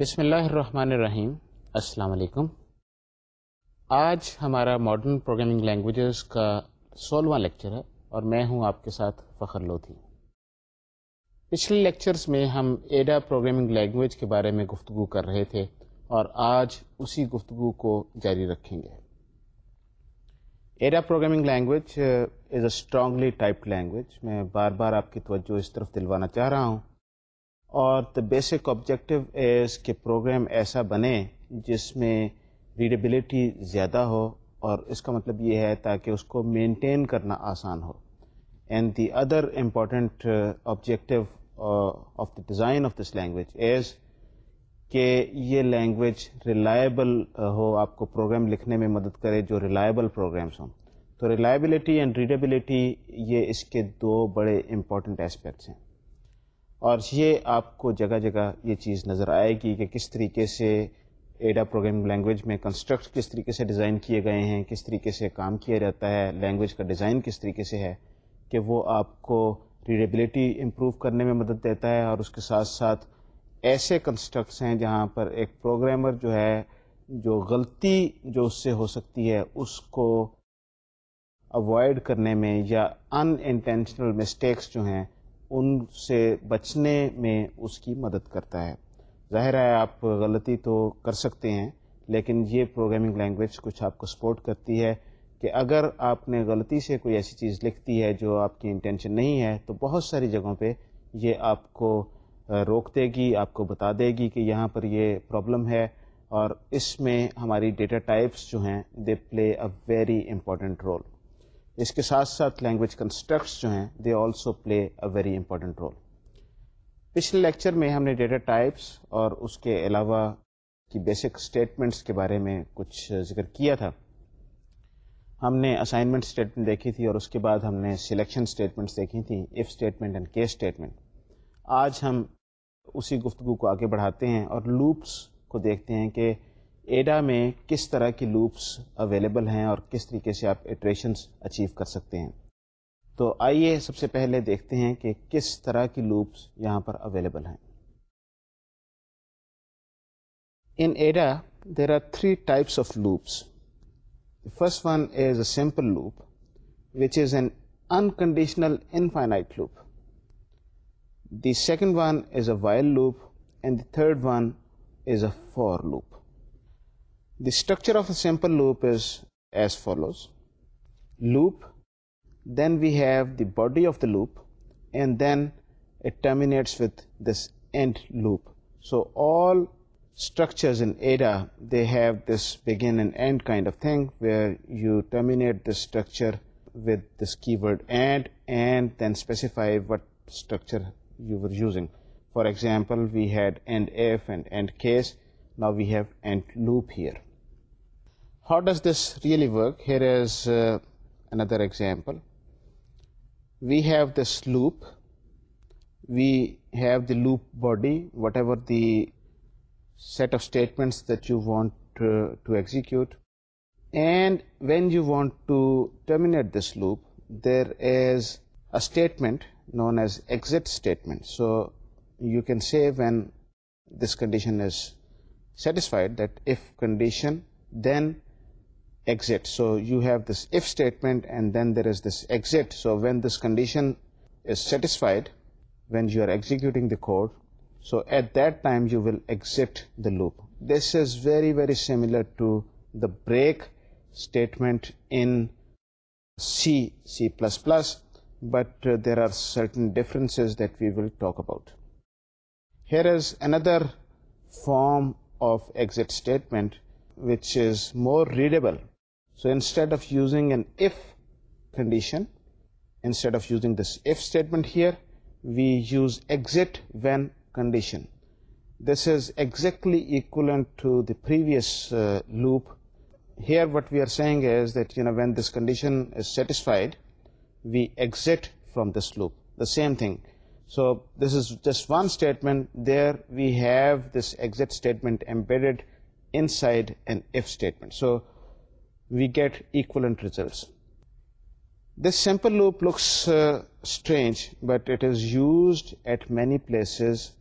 بسم اللہ الرحمن الرحیم السلام علیکم آج ہمارا ماڈرن پروگرامنگ لینگویجز کا سولہواں لیکچر ہے اور میں ہوں آپ کے ساتھ فخر لودھی پچھلے لیکچرز میں ہم ایڈا پروگرامنگ لینگویج کے بارے میں گفتگو کر رہے تھے اور آج اسی گفتگو کو جاری رکھیں گے Ada programming language is a strongly typed language میں بار بار آپ کی توجہ اس طرف دلوانا چاہ رہا ہوں اور دا بیسک آبجیکٹیو ایز کہ پروگرام ایسا بنے جس میں ریڈیبلٹی زیادہ ہو اور اس کا مطلب یہ ہے تاکہ اس کو مینٹین کرنا آسان ہو and the other important objective of the design of this language is کہ یہ لینگویج ریلائبل uh, ہو آپ کو پروگرام لکھنے میں مدد کرے جو ریلائبل پروگرامس ہوں تو ریلائبلٹی اینڈ ریڈیبلٹی یہ اس کے دو بڑے امپورٹنٹ اسپیکٹس ہیں اور یہ آپ کو جگہ جگہ یہ چیز نظر آئے گی کہ کس طریقے سے ایڈا پروگرام لینگویج میں کنسٹرکٹ کس طریقے سے ڈیزائن کیے گئے ہیں کس طریقے سے کام کیا جاتا ہے لینگویج کا ڈیزائن کس طریقے سے ہے کہ وہ آپ کو ریڈیبلٹی امپروو کرنے میں مدد دیتا ہے اور اس کے ساتھ ساتھ ایسے کنسٹرکٹس ہیں جہاں پر ایک پروگرامر جو ہے جو غلطی جو اس سے ہو سکتی ہے اس کو اوائڈ کرنے میں یا ان انٹینشنل مسٹیکس جو ہیں ان سے بچنے میں اس کی مدد کرتا ہے ظاہر ہے آپ غلطی تو کر سکتے ہیں لیکن یہ پروگرامنگ لینگویج کچھ آپ کو سپورٹ کرتی ہے کہ اگر آپ نے غلطی سے کوئی ایسی چیز لکھتی ہے جو آپ کی انٹینشن نہیں ہے تو بہت ساری جگہوں پہ یہ آپ کو روک دے گی آپ کو بتا دے گی کہ یہاں پر یہ پرابلم ہے اور اس میں ہماری ڈیٹا ٹائپس جو ہیں they play a very important role اس کے ساتھ ساتھ لینگویج کنسٹرکٹس جو ہیں they also play a very important role پچھلے لیکچر میں ہم نے ڈیٹا ٹائپس اور اس کے علاوہ کی بیسک اسٹیٹمنٹس کے بارے میں کچھ ذکر کیا تھا ہم نے اسائنمنٹ اسٹیٹمنٹ دیکھی تھی اور اس کے بعد ہم نے سلیکشن اسٹیٹمنٹس دیکھی تھیں if statement and case statement آج ہم اسی گفتگو کو آگے بڑھاتے ہیں اور لوپس کو دیکھتے ہیں کہ ایڈا میں کس طرح کی لوپس اویلیبل ہیں اور کس طریقے سے آپ ایٹریشنس اچیو کر سکتے ہیں تو آئیے سب سے پہلے دیکھتے ہیں کہ کس طرح کی لوپس یہاں پر اویلیبل ہیں ان Ada there are three types of loops first one is a simple loop which is an unconditional infinite loop the second one is a while loop and the third one is a for loop The structure of a simple loop is as follows. Loop, then we have the body of the loop, and then it terminates with this end loop. So all structures in Ada, they have this begin and end kind of thing, where you terminate the structure with this keyword and then specify what structure you were using. For example, we had end if and end case. Now we have end loop here. How does this really work? Here is uh, another example. We have this loop, we have the loop body, whatever the set of statements that you want uh, to execute, and when you want to terminate this loop, there is a statement known as exit statement. So you can say when this condition is satisfied, that if condition, then exit. So you have this if statement and then there is this exit. So when this condition is satisfied, when you are executing the code, so at that time you will exit the loop. This is very, very similar to the break statement in C, C++, but uh, there are certain differences that we will talk about. Here is another form of exit statement which is more readable. So instead of using an if condition, instead of using this if statement here, we use exit when condition. This is exactly equivalent to the previous uh, loop. Here what we are saying is that, when this condition is satisfied, we exit from this loop, the same thing. So this is just one statement. There we have this exit statement embedded inside an if statement. So we get equivalent results. This sample loop looks uh, strange, but it is used at many places,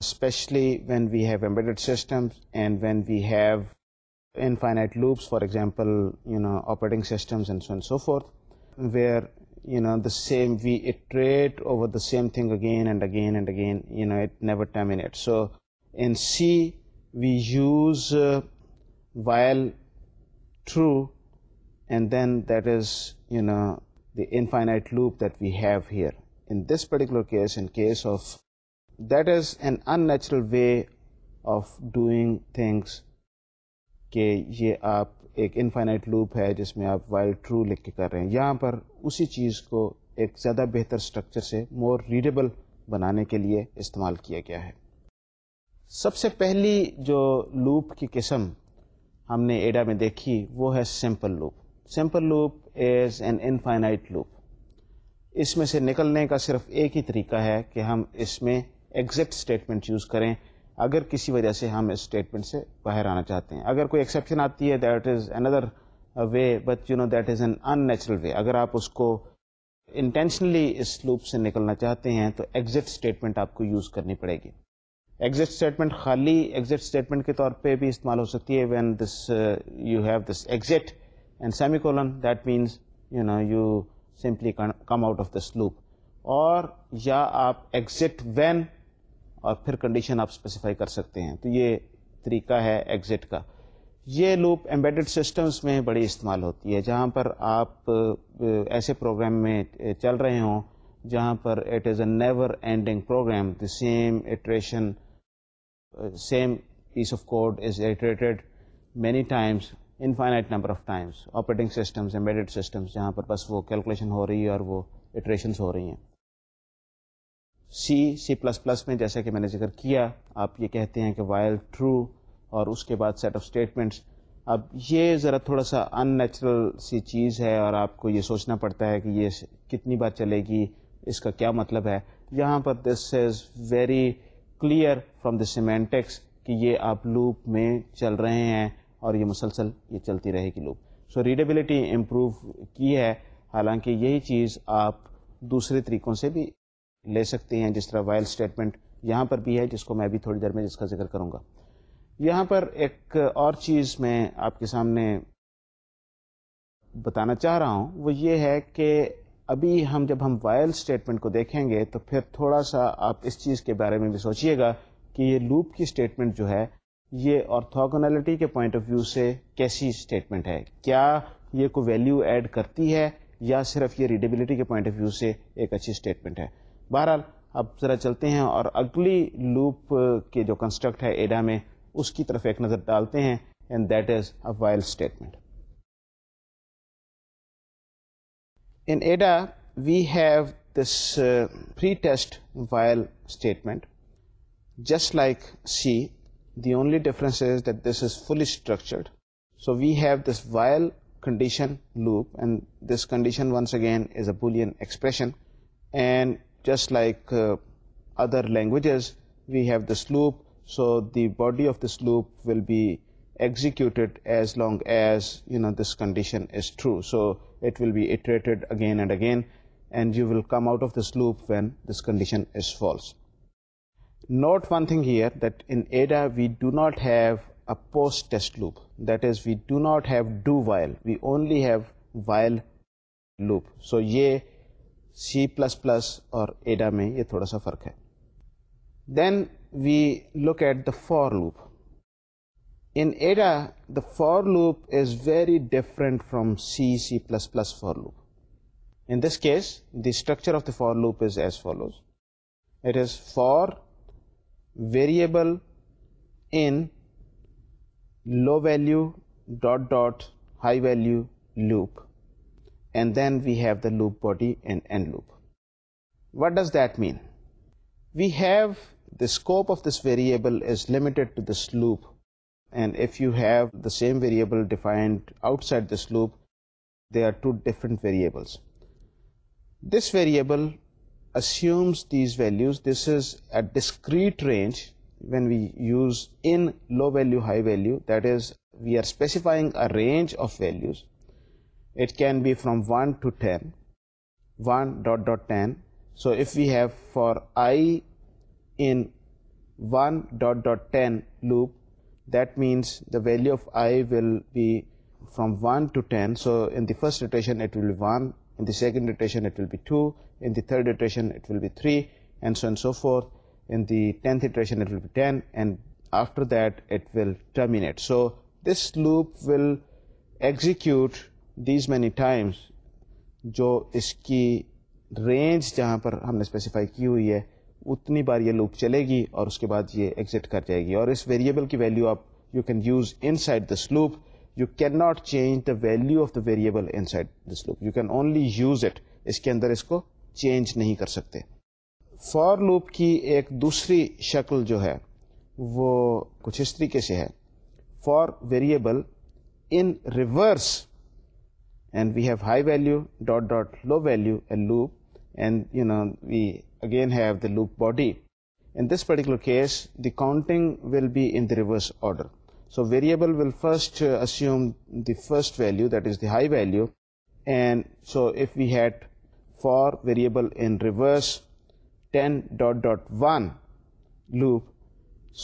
especially when we have embedded systems and when we have infinite loops, for example, operating systems and so on and so forth, where we iterate over the same thing again and again and again, it never terminates. So in C, we use while true and then that is you you the infinite loop that we have here in this particular case in case of that is an unnatural way of doing things کہ یہ آپ ایک infinite loop ہے جس میں آپ while true لکھ کے کر رہے ہیں یہاں پر اسی چیز کو ایک زیادہ بہتر اسٹرکچر سے مور ریڈیبل بنانے کے لیے استعمال کیا گیا ہے سب سے پہلی جو لوپ کی قسم ہم نے ایڈا میں دیکھی وہ ہے simple loop simple loop is an infinite loop اس میں سے نکلنے کا صرف ایک ہی طریقہ ہے کہ ہم اس میں ایگزیکٹ اسٹیٹمنٹ یوز کریں اگر کسی وجہ سے ہم اس اسٹیٹمنٹ سے باہر آنا چاہتے ہیں اگر کوئی ایکسیپشن آتی ہے that is under way but you know that is an unnatural way اگر آپ اس کو انٹینشنلی اس لوپ سے نکلنا چاہتے ہیں تو ایگزیکٹ اسٹیٹمنٹ آپ کو یوز کرنی پڑے گی ایگزٹ اسٹیٹمنٹ خالی ایگزٹ اسٹیٹمنٹ کے طور پہ بھی استعمال ہو سکتی ہے when this you have this exit and semicolon that means you know you simply come out of this loop اور یا آپ ایگزٹ وین اور پھر کنڈیشن آپ اسپیسیفائی کر سکتے ہیں تو یہ طریقہ ہے ایگزٹ کا یہ لوپ ایمبیڈڈ سسٹمس میں بڑی استعمال ہوتی ہے جہاں پر آپ uh, ایسے پروگرام میں uh, چل رہے ہوں جہاں پر it is a never ending program the same iteration same piece of code is iterated many times infinite number of times operating systems embed systems جہاں پر بس وہ کیلکولیشن ہو رہی ہے اور وہ اٹریشنس ہو رہی ہیں سی سی پلس پلس میں جیسا کہ میں نے ذکر کیا آپ یہ کہتے ہیں کہ وائل ٹرو اور اس کے بعد سیٹ آف اسٹیٹمنٹس اب یہ ذرا تھوڑا سا ان نیچرل سی چیز ہے اور آپ کو یہ سوچنا پڑتا ہے کہ یہ کتنی بار چلے گی اس کا کیا مطلب ہے یہاں پر this is very clear from the semantics کہ یہ آپ لوپ میں چل رہے ہیں اور یہ مسلسل یہ چلتی رہے گی لوپ سو ریڈیبلٹی امپروو کی ہے حالانکہ یہی چیز آپ دوسرے طریقوں سے بھی لے سکتے ہیں جس طرح وائل اسٹیٹمنٹ یہاں پر بھی ہے جس کو میں بھی تھوڑی دیر میں جس کا ذکر کروں گا یہاں پر ایک اور چیز میں آپ کے سامنے بتانا چاہ رہا ہوں وہ یہ ہے کہ ابھی ہم جب ہم وائل اسٹیٹمنٹ کو دیکھیں گے تو پھر تھوڑا سا آپ اس چیز کے بارے میں بھی سوچیے گا کہ یہ لوپ کی اسٹیٹمنٹ جو ہے یہ آرتھوگنالٹی کے پوائنٹ آف ویو سے کیسی اسٹیٹمنٹ ہے کیا یہ کو ویلیو ایڈ کرتی ہے یا صرف یہ ریڈیبلٹی کے پوائنٹ آف ویو سے ایک اچھی اسٹیٹمنٹ ہے بہرحال اب ذرا چلتے ہیں اور اگلی لوپ کے جو کنسٹرکٹ ہے ایڈا میں اس کی طرف ایک نظر ڈالتے ہیں and that is a while statement In Ada, we have this uh, pretest while statement. Just like C, the only difference is that this is fully structured. So we have this while condition loop, and this condition once again is a Boolean expression. And just like uh, other languages, we have this loop. So the body of this loop will be execute as long as you oh this condition is true so it will be iterated again and again and you will come out of this loop when this condition is false not one thing here we do not have a post loop that is we do not have do while we only have while loop so یہ C plus plus اور Ada میں یہ تھوڑا سا فرق ہے then we look at the for loop in Ada the for loop is very different from C C plus plus for loop in this case the structure of the for loop is as follows it is for variable in low value dot dot high value loop and then we have the loop body and end loop what does then we have the scope of this variable is limited to this loop And if you have the same variable defined outside this loop, they are two different variables. This variable assumes these values. This is a discrete range. When we use in low value, high value, that is, we are specifying a range of values. It can be from 1 to 10, 1 dot dot 10. So if we have for I in 1 dot dot 10 loop, that means the value of I will be from one to ten so in the first iteration the third iteration three and then so four in addition that it will terminate so this loop will execute these many times جو اس کی range جہاں پر ہم نے specify کی ہوئی ہے اتنی بار یہ لوپ چلے گی اور اس کے بعد یہ ایگزٹ کر جائے گی اور اس ویریبل کی ویلیو آپ you can use inside this loop you can not change the value of the variable inside this loop you can only use it اس کے اندر اس کو چینج نہیں کر سکتے فار لوپ کی ایک دوسری شکل جو ہے وہ کچھ اس طریقے سے ہے for variable in reverse and we have high value dot dot low value a loop and you know we again have the ل loop body in this particular case the counting will be in the reverse order so variable will first assume the first value that is the high value and so if we had for variable reverse ten dot dot one loop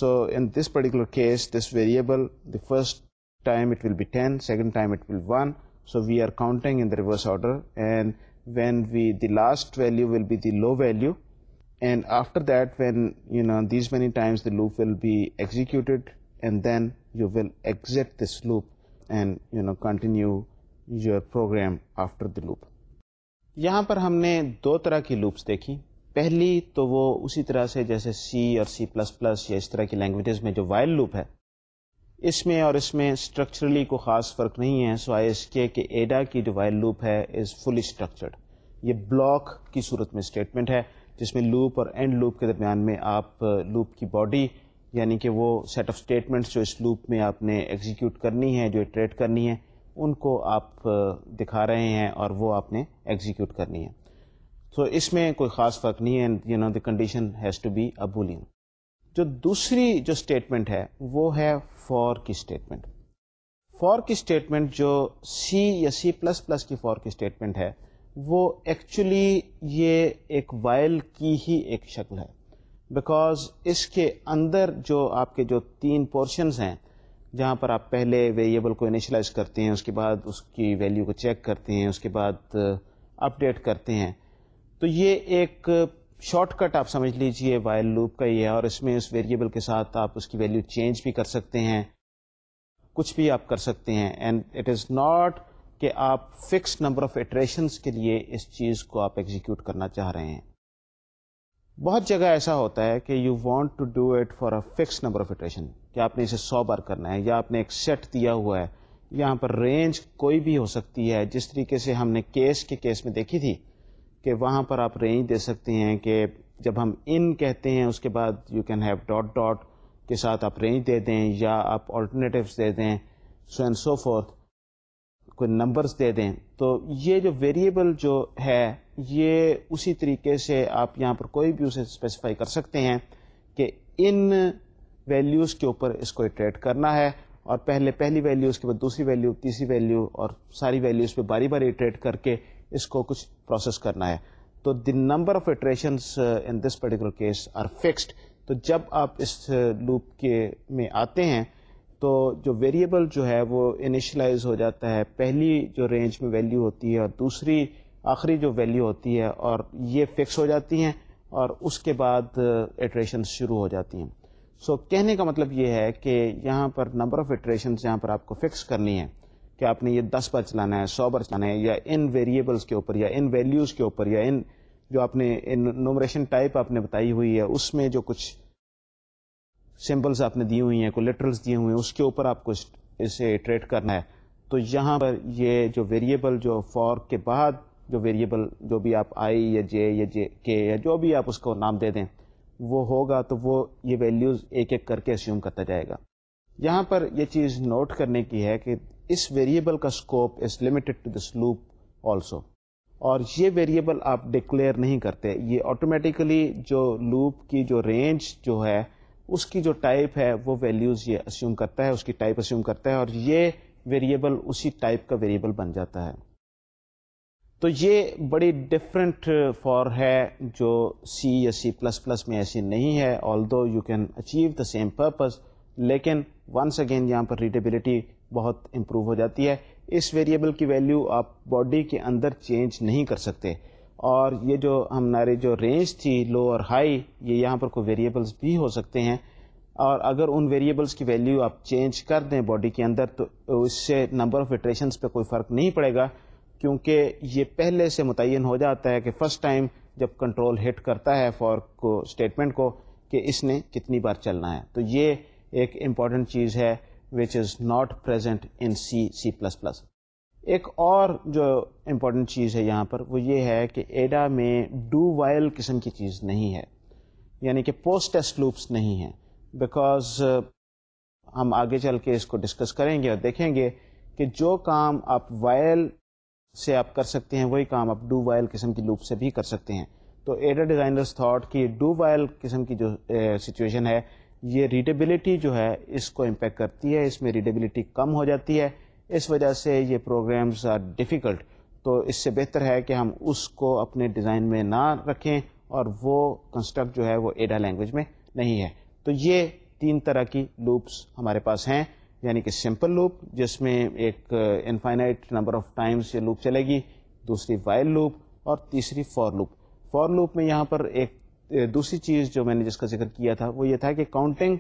so in this particular case this variable the first time will be ten second time it will one so we are counting reverse order and when we the last value will be the low value and after that when you know these many times the loop will be execute this loop and you know continue your program after that یہاں پر ہم نے دو طرح کی loops دیکھی پہلی تو وہ اسی طرح سے جیسے سی اور سی پلس پلس یا اس طرح کی لینگویجز میں جو وائل لوپ ہے اس میں اور اس میں اسٹرکچرلی کو خاص فرق نہیں ہے سو آئی ایس کے کہ ایڈا کی جو وائل لوپ ہے از فلی اسٹرکچرڈ یہ بلاک کی صورت میں اسٹیٹمنٹ ہے جس میں لوپ اور اینڈ لوپ کے درمیان میں آپ لوپ uh, کی باڈی یعنی کہ وہ سیٹ آف اسٹیٹمنٹس جو اس لوپ میں آپ نے ایگزیکیوٹ کرنی ہے جو ٹریڈ کرنی ہے ان کو آپ uh, دکھا رہے ہیں اور وہ آپ نے ایگزیکیوٹ کرنی ہے تو اس میں کوئی خاص فرق نہیں ہے you know condition has to be a Boolean جو دوسری جو اسٹیٹمنٹ ہے وہ ہے فور کی اسٹیٹمنٹ فور کی اسٹیٹمنٹ جو سی یا سی پلس پلس کی فور کی اسٹیٹمنٹ ہے وہ ایکچولی یہ ایک وائل کی ہی ایک شکل ہے بیکوز اس کے اندر جو آپ کے جو تین پورشنز ہیں جہاں پر آپ پہلے ویریبل کو انیشلائز کرتے ہیں اس کے بعد اس کی ویلیو کو چیک کرتے ہیں اس کے بعد اپ uh, ڈیٹ کرتے ہیں تو یہ ایک شارٹ کٹ آپ سمجھ لیجئے وائل لوپ کا یہ ہے اور اس میں اس ویریبل کے ساتھ آپ اس کی ویلیو چینج بھی کر سکتے ہیں کچھ بھی آپ کر سکتے ہیں اینڈ اٹ از ناٹ کہ آپ فکس نمبر آف ایٹریشنس کے لیے اس چیز کو آپ ایگزیکیوٹ کرنا چاہ رہے ہیں بہت جگہ ایسا ہوتا ہے کہ you want to do it for a fix number of iteration کہ آپ نے اسے سو بار کرنا ہے یا آپ نے ایک سیٹ دیا ہوا ہے یہاں پر رینج کوئی بھی ہو سکتی ہے جس طریقے سے ہم نے کیس کے کیس میں دیکھی تھی کہ وہاں پر آپ رینج دے سکتے ہیں کہ جب ہم ان کہتے ہیں اس کے بعد you can have dot dot کے ساتھ آپ رینج دے دیں یا آپ آلٹرنیٹیوس دے دیں سو اینڈ سو فورتھ کوئی نمبرز دے دیں تو یہ جو ویریبل جو ہے یہ اسی طریقے سے آپ یہاں پر کوئی بھی اسے اسپیسیفائی کر سکتے ہیں کہ ان ویلیوز کے اوپر اس کو اٹریٹ کرنا ہے اور پہلے پہلی ویلیو اس کے بعد دوسری ویلیو تیسری ویلیو اور ساری ویلیوز پہ باری باری اٹریٹ کر کے اس کو کچھ پروسیس کرنا ہے تو the number of iterations in this particular case are fixed تو جب آپ اس لوپ uh, کے میں آتے ہیں تو جو ویریبل جو ہے وہ انیشلائز ہو جاتا ہے پہلی جو رینج میں ویلیو ہوتی ہے اور دوسری آخری جو ویلیو ہوتی ہے اور یہ فکس ہو جاتی ہیں اور اس کے بعد ایٹریشن uh, شروع ہو جاتی ہیں سو so, کہنے کا مطلب یہ ہے کہ یہاں پر نمبر آف ایٹریشنس یہاں پر آپ کو فکس کرنی ہے کہ آپ نے یہ دس بار چلانا ہے سو بار چلانا ہے یا ان ویریبلس کے اوپر یا ان ویلیوز کے اوپر یا ان جو آپ نے نومریشن ٹائپ آپ نے بتائی ہوئی ہے اس میں جو کچھ سمبلس آپ نے دی ہوئی ہیں کوئی لٹرلس دیے ہوئے ہیں اس کے اوپر آپ کو اسے ٹریٹ کرنا ہے تو یہاں پر یہ جو ویریبل جو فور کے بعد جو ویریبل جو بھی آپ آئی یا جے یا جے کے یا جو بھی آپ اس کو نام دے دیں وہ ہوگا تو وہ یہ ویلیوز ایک ایک کر کے اسیوم کرتا جائے گا یہاں پر یہ چیز نوٹ کرنے کی ہے کہ اس ویریبل کا scope is limited to this loop also اور یہ ویریبل آپ ڈکلیئر نہیں کرتے یہ آٹومیٹیکلی جو لوپ کی جو رینج جو ہے اس کی جو ٹائپ ہے وہ ویلیوز یہ اسیوم کرتا ہے اس کی ٹائپ اسیوم کرتا ہے اور یہ ویریبل اسی ٹائپ کا ویریبل بن جاتا ہے تو یہ بڑی ڈفرینٹ فار ہے جو سی یا سی پلس پلس میں ایسی نہیں ہے although you can achieve the same purpose لیکن ونس اگین یہاں پر ریڈیبلٹی بہت امپروو ہو جاتی ہے اس ویریبل کی ویلیو آپ باڈی کے اندر چینج نہیں کر سکتے اور یہ جو ہماری جو رینج تھی لو اور ہائی یہ یہاں پر کوئی ویریبلس بھی ہو سکتے ہیں اور اگر ان ویریبلس کی ویلیو آپ چینج کر دیں باڈی کے اندر تو اس سے نمبر آف ایٹریشنس پہ کوئی فرق نہیں پڑے گا کیونکہ یہ پہلے سے متعین ہو جاتا ہے کہ فرسٹ ٹائم جب کنٹرول ہٹ کرتا ہے فور کو اسٹیٹمنٹ کو کہ اس نے کتنی بار چلنا ہے تو یہ ایک امپورٹنٹ چیز ہے which is not present in C C plus plus ایک اور جو امپورٹنٹ چیز ہے یہاں پر وہ یہ ہے کہ ایڈا میں ڈو وائل قسم کی چیز نہیں ہے یعنی کہ پوسٹ ٹیسٹ لوپس نہیں ہیں بیکاز ہم آگے چل کے اس کو ڈسکس کریں گے اور دیکھیں گے کہ جو کام آپ وائل سے آپ کر سکتے ہیں وہی کام آپ ڈو وائل قسم کی لوپ سے بھی کر سکتے ہیں تو ایڈا ڈیزائنرز تھاٹ کہ ڈو وائل قسم کی جو سچویشن ہے یہ ریڈیبلٹی جو ہے اس کو امپیکٹ کرتی ہے اس میں ریڈیبلٹی کم ہو جاتی ہے اس وجہ سے یہ پروگرامز آر ڈیفیکلٹ تو اس سے بہتر ہے کہ ہم اس کو اپنے ڈیزائن میں نہ رکھیں اور وہ کنسٹرکٹ جو ہے وہ ایڈا لینگویج میں نہیں ہے تو یہ تین طرح کی لوپس ہمارے پاس ہیں یعنی کہ سمپل لوپ جس میں ایک انفائنائٹ نمبر آف ٹائمس یہ لوپ چلے گی دوسری وائل لوپ اور تیسری فور لوپ فور لوپ میں یہاں پر ایک uh, دوسری چیز جو میں نے جس کا ذکر کیا تھا وہ یہ تھا کہ کاؤنٹنگ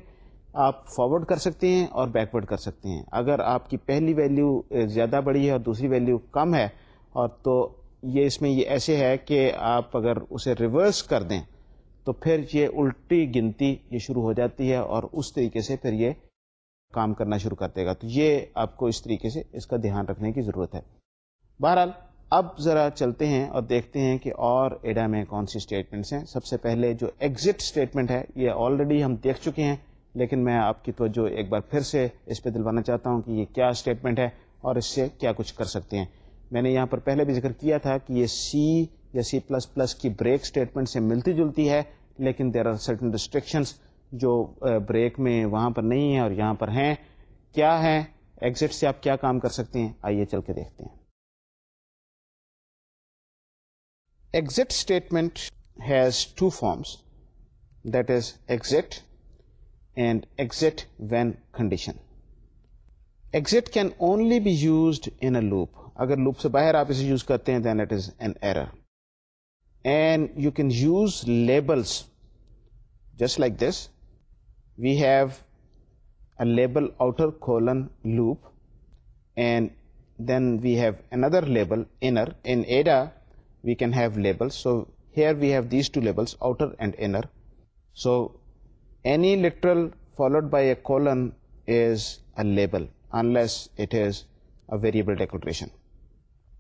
آپ فارورڈ کر سکتے ہیں اور بیک ورڈ کر سکتے ہیں اگر آپ کی پہلی ویلیو eh, زیادہ بڑی ہے اور دوسری ویلیو کم ہے اور تو یہ اس میں یہ ایسے ہے کہ آپ اگر اسے ریورس کر دیں تو پھر یہ الٹی گنتی یہ شروع ہو جاتی ہے اور اس طریقے سے پھر یہ کام کرنا شروع کر دے گا تو یہ آپ کو اس طریقے سے اس کا دھیان رکھنے کی ضرورت ہے بہرحال اب ذرا چلتے ہیں اور دیکھتے ہیں کہ اور ایڈا میں کون سی اسٹیٹمنٹس ہیں سب سے پہلے جو ایگزٹ اسٹیٹمنٹ ہے یہ آلریڈی ہم دیکھ چکے ہیں لیکن میں آپ کی توجہ ایک بار پھر سے اس پہ دلوانا چاہتا ہوں کہ یہ کیا اسٹیٹمنٹ ہے اور اس سے کیا کچھ کر سکتے ہیں میں نے یہاں پر پہلے بھی ذکر کیا تھا کہ یہ سی یا سی پلس پلس کی بریک اسٹیٹمنٹ سے ملتی جلتی ہے لیکن دیر آر سرٹن ریسٹرکشنس جو بریک میں وہاں پر نہیں ہیں اور یہاں پر ہیں کیا ہیں ایگزٹ سے آپ کیا کام کر سکتے ہیں آئیے چل کے دیکھتے ہیں exit statement has two forms that is exit and exit when condition exit can only be use in loop اگر لوپ سے باہر آپ اسے یوز کرتے ہیں loop and then we have inner label in can have label so here we have these two labels outer and so Any literal followed by a colon is a label unless it is a variable declaration.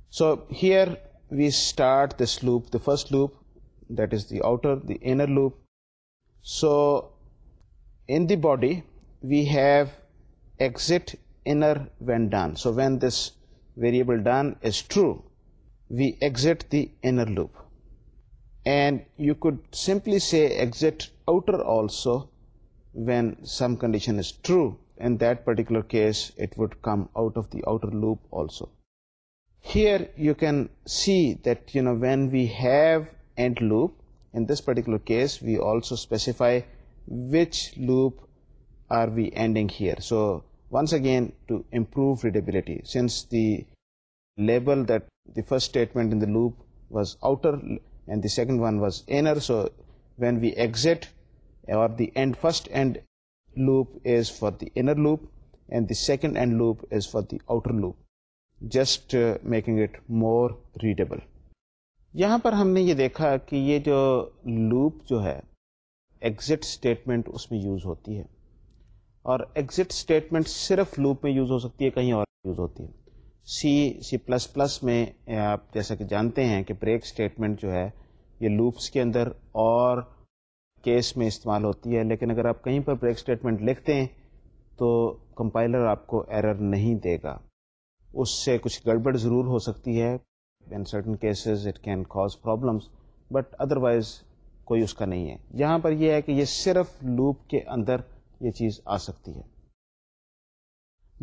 So here we start this loop, the first loop, that is the outer, the inner loop. So in the body we have exit inner when done. So when this variable done is true, we exit the inner loop, and you could simply say exit outer also when some condition is true. In that particular case, it would come out of the outer loop also. Here you can see that, when we have end loop, in this particular case, we also specify which loop are we ending here. So once again, to improve readability, since the label that the first statement in the loop was outer and the second one was inner, so when we exit the end first end loop is for the inner loop and the second end loop is for the outer loop just making it more readable یہاں پر ہم نے یہ دیکھا کہ یہ جو loop جو ہے ایگزٹ اسٹیٹمنٹ اس میں یوز ہوتی ہے اور ایگزٹ اسٹیٹمنٹ صرف لوپ میں یوز ہو سکتی ہے کہیں اور یوز ہوتی ہے سی سی پلس پلس میں آپ جیسا کہ جانتے ہیں کہ بریک اسٹیٹمنٹ جو ہے یہ لوپس کے اندر اور کیس میں استعمال ہوتی ہے لیکن اگر آپ کہیں پر بریک اسٹیٹمنٹ لکھتے ہیں تو کمپائلر آپ کو ایرر نہیں دے گا اس سے کچھ گڑبڑ ضرور ہو سکتی ہے in certain cases it can cause problems but otherwise کوئی اس کا نہیں ہے یہاں پر یہ ہے کہ یہ صرف لوپ کے اندر یہ چیز آ سکتی ہے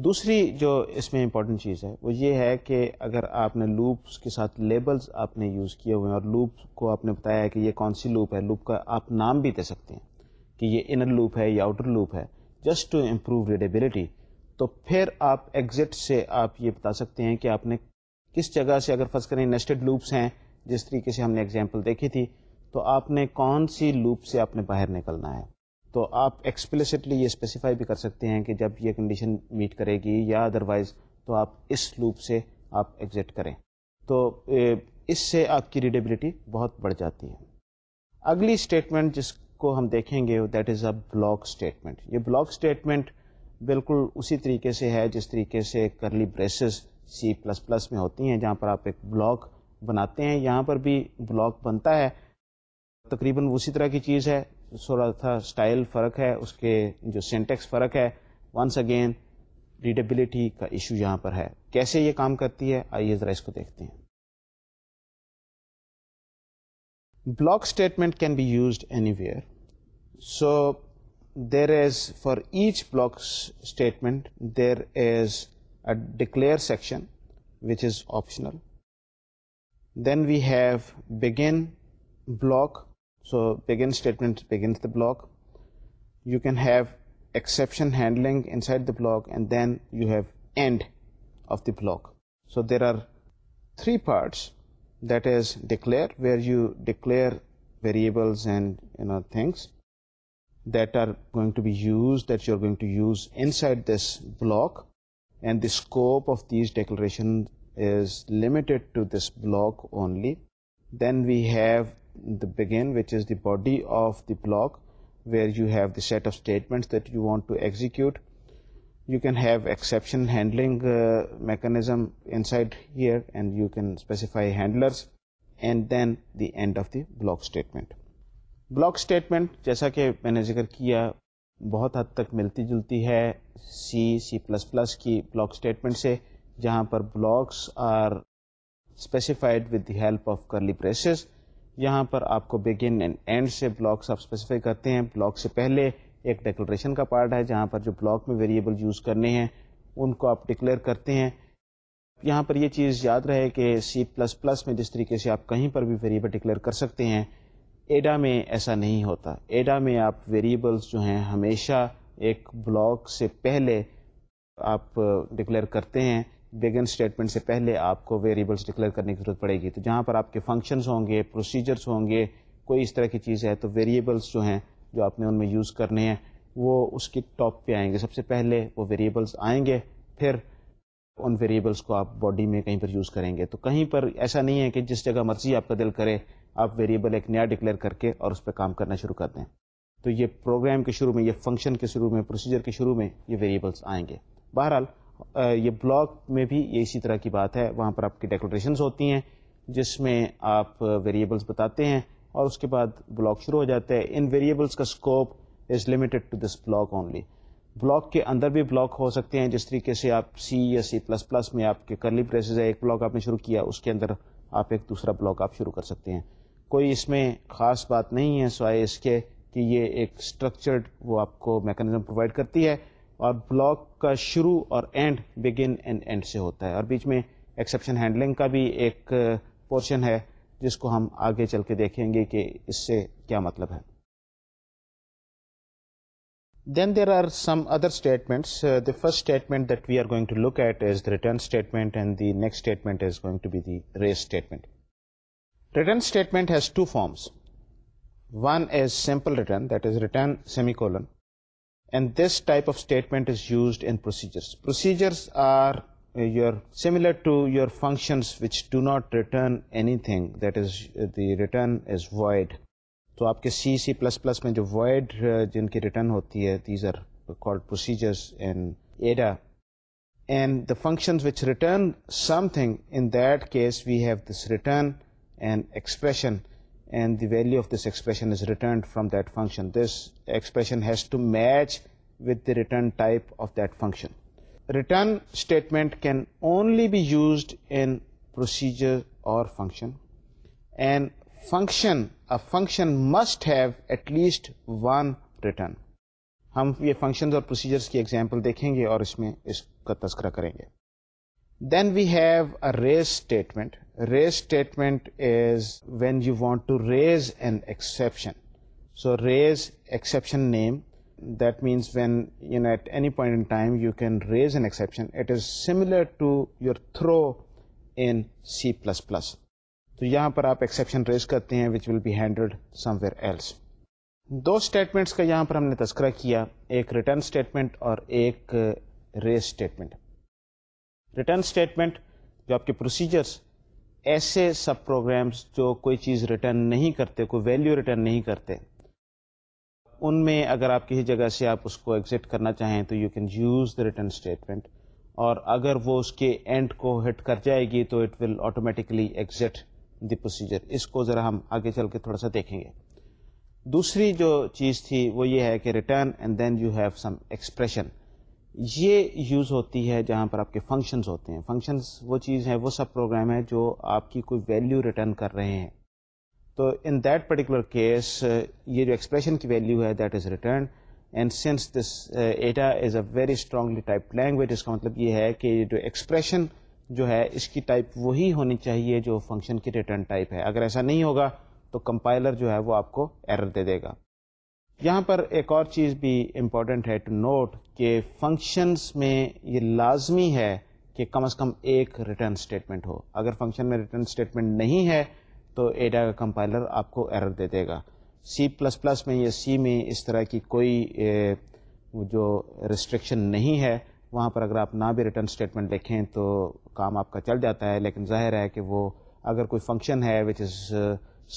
دوسری جو اس میں امپورٹنٹ چیز ہے وہ یہ ہے کہ اگر آپ نے لوپس کے ساتھ لیبلز آپ نے یوز کیے ہوئے ہیں اور لوپ کو آپ نے بتایا ہے کہ یہ کون سی لوپ ہے لوپ کا آپ نام بھی دے سکتے ہیں کہ یہ انر لوپ ہے یا آؤٹر لوپ ہے جسٹ ٹو امپروو ریڈیبلٹی تو پھر آپ ایگزٹ سے آپ یہ بتا سکتے ہیں کہ آپ نے کس جگہ سے اگر فرض کریں نیسٹڈ لوپس ہیں جس طریقے سے ہم نے ایگزامپل دیکھی تھی تو آپ نے کون سی لوپ سے آپ نے باہر نکلنا ہے تو آپ ایکسپلسٹلی یہ اسپیسیفائی بھی کر سکتے ہیں کہ جب یہ کنڈیشن میٹ کرے گی یا ادروائز تو آپ اس لوپ سے آپ ایگزٹ کریں تو اس سے آپ کی ریڈیبلٹی بہت بڑھ جاتی ہے اگلی اسٹیٹمنٹ جس کو ہم دیکھیں گے that is a block statement یہ بلاک اسٹیٹمنٹ بالکل اسی طریقے سے ہے جس طریقے سے curly braces C plus plus میں ہوتی ہیں جہاں پر آپ ایک بلاک بناتے ہیں یہاں پر بھی بلاک بنتا ہے تقریباً اسی طرح کی چیز ہے تھا اسٹائل فرق ہے اس کے جو سینٹیکس فرق ہے ونس اگین ریڈیبلٹی کا ایشو یہاں پر ہے کیسے یہ کام کرتی ہے آئیے ذرا اس کو دیکھتے ہیں block statement can be used anywhere so there is for each block statement there is a declare section which is optional then we have begin block So begin statement begins the block. You can have exception handling inside the block, and then you have end of the block. So there are three parts, that is declare, where you declare variables and things that are going to be used, that you're going to use inside this block, and the scope of these declarations is limited to this block only. Then we have begin which is the body of the block where you have the set of statement you want to executing mechanism inside here block statement جیسا کہ میں نے ذکر کیا بہت حد تک ملتی جلتی ہے سی سی پلس پلس کی بلاک اسٹیٹمنٹ سے جہاں پر blocks are specified with the help of curly braces یہاں پر آپ کو بگن اینڈ اینڈ سے بلاکس آپ اسپیسیفائی کرتے ہیں بلاک سے پہلے ایک ڈیکلریشن کا پارٹ ہے جہاں پر جو بلاک میں ویریبل یوز کرنے ہیں ان کو آپ ڈکلیئر کرتے ہیں یہاں پر یہ چیز یاد رہے کہ سی پلس پلس میں جس طریقے سے آپ کہیں پر بھی ویریبل ڈکلیئر کر سکتے ہیں ایڈا میں ایسا نہیں ہوتا ایڈا میں آپ ویریبلس جو ہیں ہمیشہ ایک بلاک سے پہلے آپ ڈکلیئر کرتے ہیں بگن اسٹیٹمنٹ سے پہلے آپ کو ویریبلس ڈکلیئر کرنے کی ضرورت پڑے گی تو جہاں پر آپ کے فنکشنز ہوں گے پروسیجرس ہوں گے کوئی اس طرح کی چیز ہے تو ویریبلس جو ہیں جو آپ نے ان میں یوز کرنے ہیں وہ اس کے ٹاپ پہ آئیں گے سب سے پہلے وہ ویریبلس آئیں گے پھر ان ویریبلس کو آپ باڈی میں کہیں پر یوز کریں گے تو کہیں پر ایسا نہیں ہے کہ جس جگہ مرضی آپ کا دل کرے آپ ویریبل ایک نیا ڈکلیئر کر کے اور اس پہ کام کرنا شروع کر دیں تو یہ پروگرام کے شروع میں یہ فنکشن کے شروع میں پروسیجر کے شروع میں یہ ویریبلس آئیں گے بہرحال یہ بلاک میں بھی یہ اسی طرح کی بات ہے وہاں پر آپ کی ڈیکلریشنز ہوتی ہیں جس میں آپ ویریبلس بتاتے ہیں اور اس کے بعد بلاک شروع ہو جاتا ہے ان ویریبلس کا scope is limited to this block only block کے اندر بھی بلاک ہو سکتے ہیں جس طریقے سے آپ سی یا سی پلس پلس میں آپ کے کرلی پریسز ہے ایک بلاک آپ نے شروع کیا اس کے اندر آپ ایک دوسرا بلاک آپ شروع کر سکتے ہیں کوئی اس میں خاص بات نہیں ہے سوائے اس کے کہ یہ ایک اسٹرکچرڈ وہ آپ کو میکانزم پرووائڈ کرتی ہے اور بلاک کا شروع اور اینڈ بگن اینڈ اینڈ سے ہوتا ہے اور بیچ میں ایکسیپشن ہینڈلنگ کا بھی ایک پورشن ہے جس کو ہم آگے چل کے دیکھیں گے کہ اس سے کیا مطلب ہے then there are some other statements the first statement that we are going to look at is the return statement and the next statement is going to be the statement return statement has two forms one is simple return semicolon آپ کے C C plus plus میں جو void uh, جن کی return ہوتی ہے in that case we have this expression value of this expression return statement can only be used اور function must have at least one return. ہم یہ functions اور پروسیجرس کی ایگزامپل دیکھیں گے اور اس میں اس کا تذکرہ کریں گے then we have a raise statement raise statement is when you want to raise an exception so raise exception name that means when you know at any point in time you can raise an exception it is similar to your throw in C plus plus تو یہاں پر آپ exception raise کرتے ہیں which will be handled somewhere else do statements کا یہاں پر ہم نے تذکرہ کیا ایک ریٹرن اسٹیٹمنٹ اور ایک ریز اسٹیٹمنٹ ریٹرن اسٹیٹمنٹ جو آپ کے پروسیجرس ایسے سب پروگرامس جو کوئی چیز ریٹرن نہیں کرتے کوئی ویلیو ریٹرن نہیں کرتے ان میں اگر آپ کسی جگہ سے آپ اس کو ایگزٹ کرنا چاہیں تو you can use the return statement اور اگر وہ اس کے اینڈ کو ہٹ کر جائے گی تو it will automatically exit the procedure اس کو ذرا ہم آگے چل کے تھوڑا سا دیکھیں گے دوسری جو چیز تھی وہ یہ ہے کہ return and then you have some expression یہ یوز ہوتی ہے جہاں پر آپ کے فنکشنز ہوتے ہیں فنکشنز وہ چیز ہیں وہ سب پروگرام ہیں جو آپ کی کوئی ویلیو ریٹرن کر رہے ہیں تو ان دیٹ پرٹیکولر کیس یہ جو ایکسپریشن کی ویلیو ہے that is return and since this Ada is a very strongly type language اس کا مطلب یہ ہے کہ جو ایکسپریشن جو ہے اس کی ٹائپ وہی ہونی چاہیے جو فنکشن کی ریٹرن ٹائپ ہے اگر ایسا نہیں ہوگا تو کمپائلر جو ہے وہ آپ کو ایرر دے دے گا یہاں پر ایک اور چیز بھی امپورٹنٹ ہے ٹو نوٹ کہ فنکشنس میں یہ لازمی ہے کہ کم از کم ایک ریٹرن اسٹیٹمنٹ ہو اگر فنکشن میں ریٹرن اسٹیٹمنٹ نہیں ہے تو ایڈا کا کمپائلر آپ کو ایرر دے دے گا سی پلس پلس میں یا سی میں اس طرح کی کوئی جو ریسٹرکشن نہیں ہے وہاں پر اگر آپ نہ بھی ریٹرن اسٹیٹمنٹ لکھیں تو کام آپ کا چل جاتا ہے لیکن ظاہر ہے کہ وہ اگر کوئی فنکشن ہے which is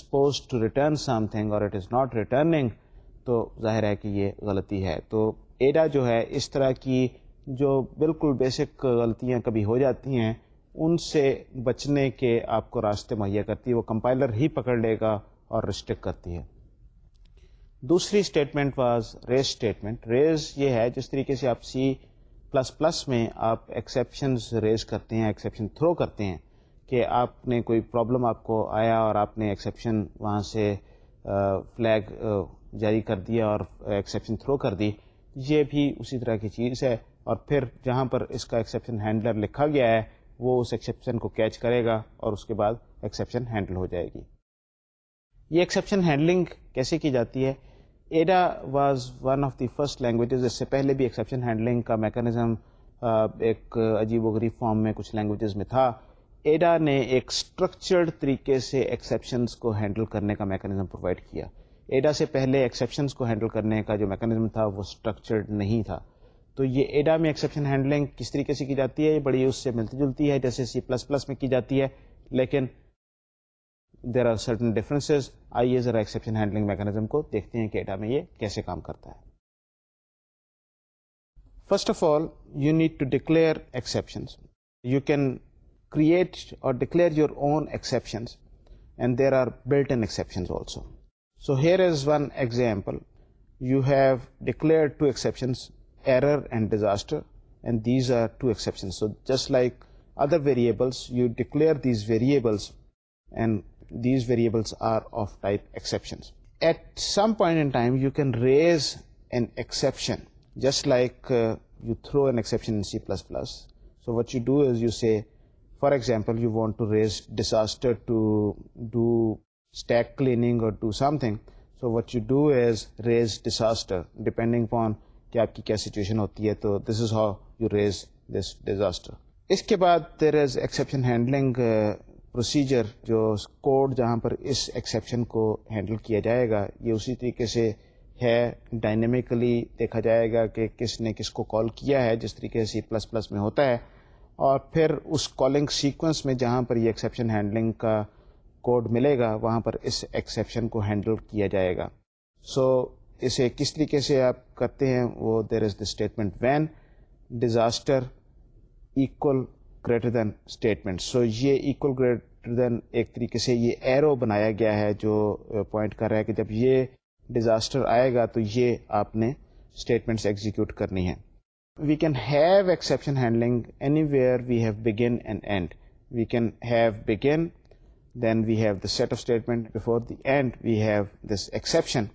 suppose to return something اور اٹ از ناٹ ریٹرننگ تو ظاہر ہے کہ یہ غلطی ہے تو ایڈا جو ہے اس طرح کی جو بالکل بیسک غلطیاں کبھی ہو جاتی ہیں ان سے بچنے کے آپ کو راستے مہیا کرتی ہے وہ کمپائلر ہی پکڑ لے گا اور ریسٹرک کرتی ہے دوسری statement was raise statement raise یہ ہے جس طریقے سے آپ سی پلس پلس میں آپ ایکسیپشنز ریز کرتے ہیں ایکسیپشن تھرو کرتے ہیں کہ آپ نے کوئی پرابلم آپ کو آیا اور آپ نے ایکسیپشن وہاں سے فلیگ جاری کر دیا اور ایکسیپشن تھرو کر دی یہ بھی اسی طرح کی چیز ہے اور پھر جہاں پر اس کا ایکسیپشن ہینڈلر لکھا گیا ہے وہ اس ایکسیپشن کو کیچ کرے گا اور اس کے بعد ایکسیپشن ہینڈل ہو جائے گی یہ ایکسیپشن ہینڈلنگ کیسے کی جاتی ہے Ada was one of the first languages اس سے پہلے بھی ایکسیپشن ہینڈلنگ کا میکانزم ایک عجیب و غریب فارم میں کچھ لینگویجز میں تھا ایڈا نے ایک اسٹرکچرڈ طریقے سے ایکسیپشنز کو ہینڈل کرنے کا میکانزم پرووائڈ کیا ایڈا سے پہلے ایکسیپشنس کو ہینڈل کرنے کا جو میکانزم تھا وہ اسٹرکچرڈ نہیں تھا تو یہ ایڈا میں ایکسیپشن ہینڈلنگ کس طریقے سے کی جاتی ہے یہ بڑی اس سے ملتی جلتی ہے جیسے سی پلس پلس میں کی جاتی ہے لیکن دیر آر سرٹن ڈفرینسز آئیے ذرا ایکسیپشن ہینڈلنگ میکینزم کو دیکھتے ہیں کہ ایڈا میں یہ کیسے کام کرتا ہے first of all you need to declare exceptions you can create اور declare your own exceptions and there are built in exceptions also So here is one example. You have declared two exceptions, error and disaster, and these are two exceptions. So just like other variables, you declare these variables, and these variables are of type exceptions. At some point in time, you can raise an exception, just like uh, you throw an exception in C++. So what you do is you say, for example, you want to raise disaster to do stack cleaning اور do something so what you do raise raise depending depending upon کیا آپ کی کیا situation ہوتی ہے تو this is how you raise this disaster اس کے بعد there is exception handling procedure جو کوڈ جہاں پر اس ایکسیپشن کو ہینڈل کیا جائے گا یہ اسی طریقے سے ہے ڈائنمیکلی دیکھا جائے گا کہ کس نے کس کو کال کیا ہے جس طریقے سے پلس پلس میں ہوتا ہے اور پھر اس کالنگ سیکوینس میں جہاں پر یہ ایکسیپشن ہینڈلنگ کا کوڈ ملے گا وہاں پر اس ایکسیپشن کو ہینڈل کیا جائے گا سو so, اسے کس طریقے سے آپ کرتے ہیں وہ there is the statement when disaster equal greater than statement so یہ ایکول گریٹر دین ایک طریقے سے یہ ایرو بنایا گیا ہے جو پوائنٹ کر رہا ہے کہ جب یہ ڈیزاسٹر آئے گا تو یہ آپ نے اسٹیٹمنٹس ایگزیکیوٹ کرنی ہے we can have exception handling anywhere we have begin and and we can have begin Then we have the set of statement before the end. We have this exception,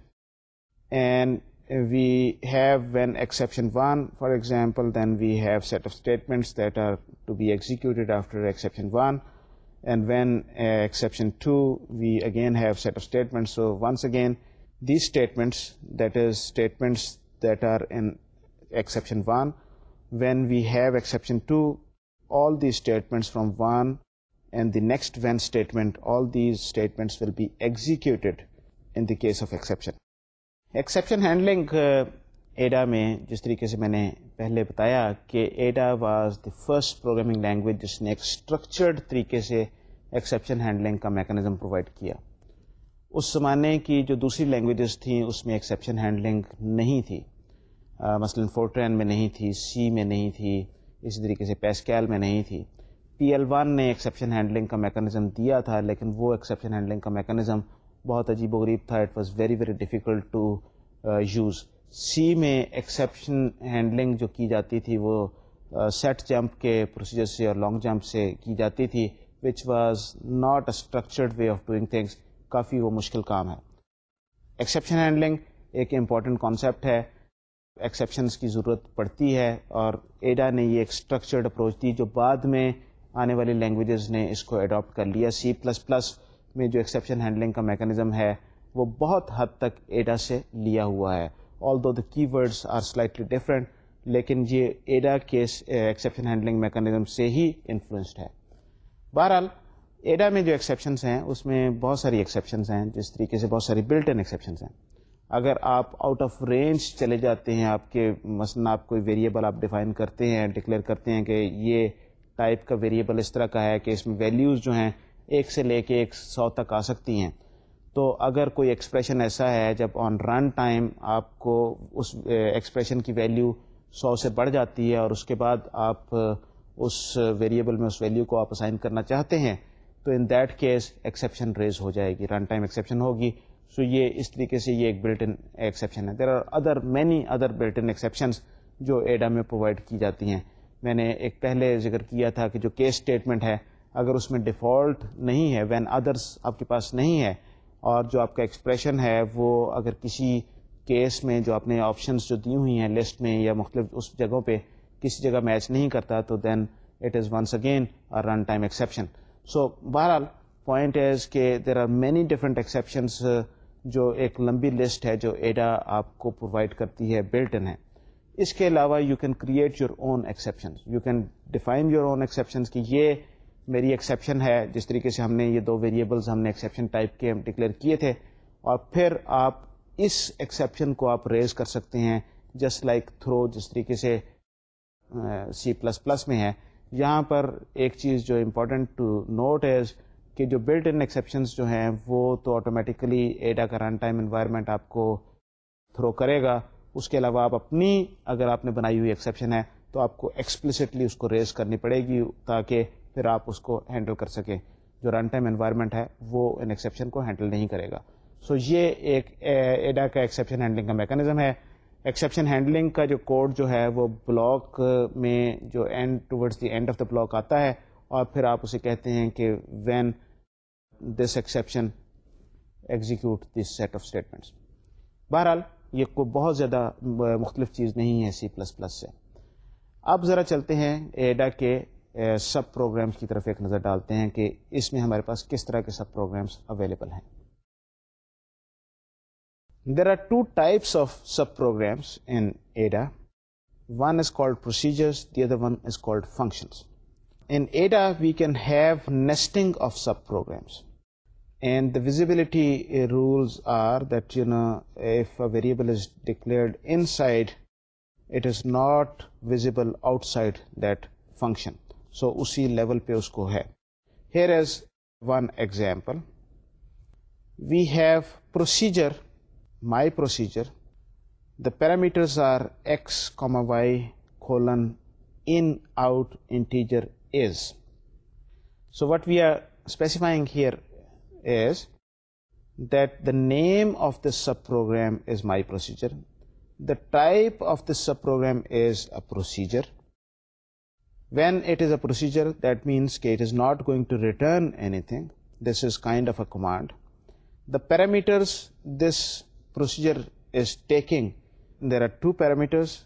and we have when exception 1, for example, then we have set of statements that are to be executed after exception 1, and when uh, exception 2, we again have set of statements. So once again, these statements, that is statements that are in exception 1, when we have exception 2, all these statements from 1 and the next when statement all these statements will be executed in this of exception exception handling Ada میں جس طریقے سے میں نے پہلے بتایا کہ Ada was the first programming language جس نے ایک اسٹرکچرڈ طریقے سے ایکسیپشن ہینڈلنگ کا mechanism پرووائڈ کیا اس زمانے کی جو دوسری لینگویجز تھیں اس میں ایکسیپشن ہینڈلنگ نہیں تھی مثلاً فورٹرین میں نہیں تھی سی میں نہیں تھی اسی طریقے سے پیسکیل میں نہیں تھی پی ایل ون نے ایکسیپشن ہینڈلنگ کا میکانزم دیا تھا لیکن وہ ایکسیپشن ہینڈلنگ کا میکانزم بہت عجیب و غریب تھا it was very very difficult to use C میں ایکسیپشن ہینڈلنگ جو کی جاتی تھی وہ سیٹ uh, جمپ کے پروسیجر سے اور لانگ جمپ سے کی جاتی تھی which was not a structured way of doing things کافی وہ مشکل کام ہے ایکسیپشن ہینڈلنگ ایک امپورٹنٹ کانسیپٹ ہے ایکسیپشنس کی ضرورت پڑتی ہے اور ایڈا نے یہ ایک اسٹرکچرڈ اپروچ دی جو بعد میں آنے والی لینگویجز نے اس کو اڈاپٹ کر لیا سی پلس پلس میں جو ایکسیپشن ہینڈلنگ کا میکانزم ہے وہ بہت حد تک ایڈا سے لیا ہوا ہے although the keywords are slightly different لیکن یہ ایڈا کے ایکسیپشن ہینڈلنگ میکانزم سے ہی انفلوئنسڈ ہے بہرحال ایڈا میں جو ایکسیپشنس ہیں اس میں بہت ساری ایکسیپشنس ہیں جس طریقے سے بہت ساری بلٹ ان ایکسیپشنس ہیں اگر آپ آؤٹ آف رینج چلے جاتے ہیں آپ کے مثلاً آپ کوئی ویریبل آپ ڈیفائن کرتے ہیں ڈکلیئر کرتے ہیں کہ یہ ٹائپ کا ویریبل اس طرح کا ہے کہ اس میں ویلیوز جو ہیں ایک سے لے کے ایک سو تک آ سکتی ہیں تو اگر کوئی ایکسپریشن ایسا ہے جب آن رن ٹائم آپ کو اس ایکسپریشن eh, کی ویلیو سو سے بڑھ جاتی ہے اور اس کے بعد آپ eh, اس ویریبل میں اس ویلیو کو آپ اسائن کرنا چاہتے ہیں تو in that case exception raise ہو جائے گی رن ٹائم ایکسیپشن ہوگی سو یہ اس طریقے سے یہ ایک بلٹن ایکسیپشن ہے there are other many other built in exceptions جو ایڈا میں پرووائڈ کی جاتی ہیں میں نے ایک پہلے ذکر کیا تھا کہ جو کیس اسٹیٹمنٹ ہے اگر اس میں ڈیفالٹ نہیں ہے وین ادرس آپ کے پاس نہیں ہے اور جو آپ کا ایکسپریشن ہے وہ اگر کسی کیس میں جو آپ نے آپشنس جو دی ہوئی ہیں لسٹ میں یا مختلف اس جگہوں پہ کسی جگہ میچ نہیں کرتا تو then it is once again اور رن ٹائم ایکسیپشن سو بہرحال پوائنٹ ایز کہ there are many different exceptions جو ایک لمبی لسٹ ہے جو ایڈا آپ کو پرووائڈ کرتی ہے بلٹن ہے اس کے علاوہ you can create your own exception you can define your own exceptions کہ یہ میری ایکسیپشن ہے جس طریقے سے ہم نے یہ دو ویریبلز ہم نے ایکسیپشن ٹائپ کے ہم ڈکلیئر کیے تھے اور پھر آپ اس ایکسیپشن کو آپ ریز کر سکتے ہیں جسٹ لائک تھرو جس طریقے سے سی پلس پلس میں ہے یہاں پر ایک چیز جو امپورٹنٹ ٹو نوٹ ہے کہ جو بلٹ ان ایکسیپشنس جو ہیں وہ تو آٹومیٹیکلی ایڈا کا رن ٹائم انوائرمنٹ آپ کو تھرو کرے گا اس کے علاوہ آپ اپنی اگر آپ نے بنائی ہوئی ایکسیپشن ہے تو آپ کو ایکسپلسٹلی اس کو ریز کرنی پڑے گی تاکہ پھر آپ اس کو ہینڈل کر سکیں جو رن ٹائم انوائرمنٹ ہے وہ ان ایکسیپشن کو ہینڈل نہیں کرے گا سو so یہ ایک ایڈا کا ایکسیپشن ہینڈلنگ کا میکانزم ہے ایکسیپشن ہینڈلنگ کا جو کوڈ جو ہے وہ بلاک میں جو end to the end of the block آتا ہے اور پھر آپ اسے کہتے ہیں کہ when this exception execute this set of statements بہرحال یہ کو بہت زیادہ مختلف چیز نہیں ہے سی پلس پلس سے اب ذرا چلتے ہیں ایڈا کے سب پروگرامز کی طرف ایک نظر ڈالتے ہیں کہ اس میں ہمارے پاس کس طرح کے سب پروگرامز اویلیبل ہیں there are two types of sub programs in Ada one is called the other one is called functions in Ada we can have nesting of sub programs and the visibility rules are that if a variable is declared inside it is not visible outside that function so اسی level پہ اس کو ہے here is one example we have procedure my procedure the parameters are x comma y colon in out integer is so what we are specifying here is that the name of the subprogram is my procedure, the type of the subprogram is a procedure. When it is a procedure, that means it is not going to return anything. This is kind of a command. The parameters this procedure is taking, there are two parameters.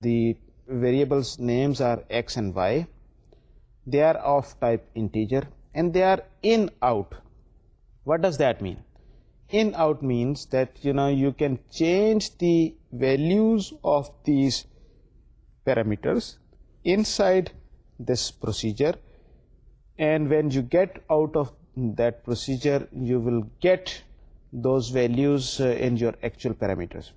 The variables names are x and y. They are of type integer and they are in out. What does that mean means means that you know you can change the of of parameters parameters inside this procedure and when you get out of you you will get those uh, in your actual parameters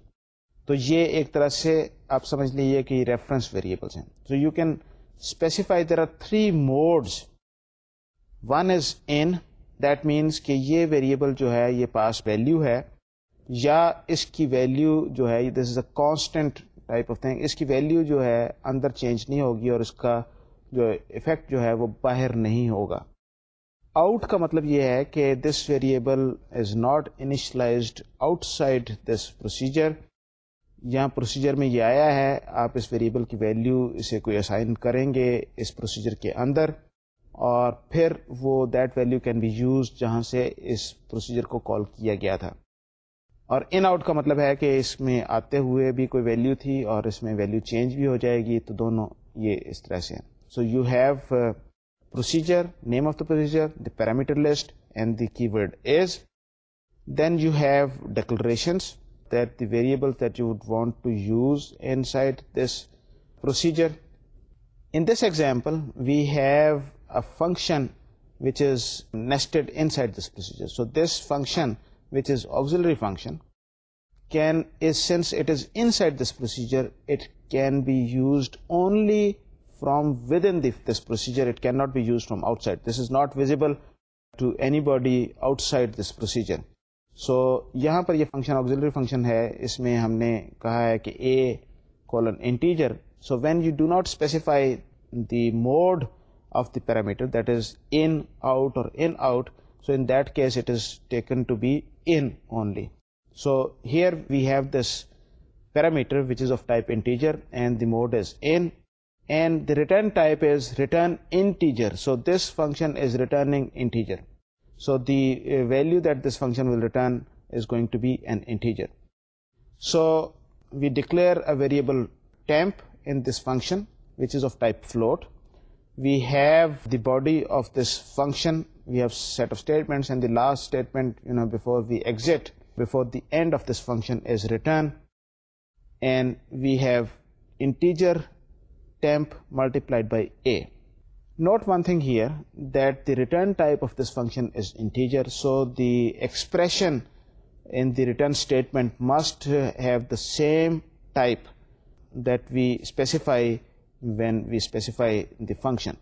تو یہ ایک طرح سے آپ سمجھ لیجیے کہ reference variables ہیں so you can specify there are three modes one is in that means کہ یہ ویریبل جو ہے یہ پاس ویلیو ہے یا اس کی ویلیو جو ہے this is a constant type of thing اس کی ویلیو جو ہے اندر چینج نہیں ہوگی اور اس کا جو افیکٹ جو ہے وہ باہر نہیں ہوگا آؤٹ کا مطلب یہ ہے کہ this variable is not initialized outside this procedure یہاں پروسیجر میں یہ آیا ہے آپ اس ویریبل کی ویلیو اسے کوئی اسائن کریں گے اس پروسیجر کے اندر اور پھر وہ that value can be use جہاں سے اس پروسیجر کو کال کیا گیا تھا اور ان آؤٹ کا مطلب ہے کہ اس میں آتے ہوئے بھی کوئی ویلو تھی اور اس میں ویلو چینج بھی ہو جائے گی تو دونوں یہ اس طرح سے ہیں so you have procedure name of the procedure the parameter list and the key word is then you have declarations that the variable that you would want to use inside this procedure in this example we have a function so this functionary function can be used only from within this procedure it can not be use from outside this is not visible body outside this procedure so یہاں پر یہ function آگزیلری function ہے اس میں ہم نے کہا ہے کہ A colon integer so when you do not specify the mode of the parameter that is that case taken to be in only so here we have this parameter so this function so the value that this function will going to be an integer so we declare a variable temp body of this function the end of this function by a note one thing here that the return type of this function so the expression statement must have the same type that we specify when we specify the function.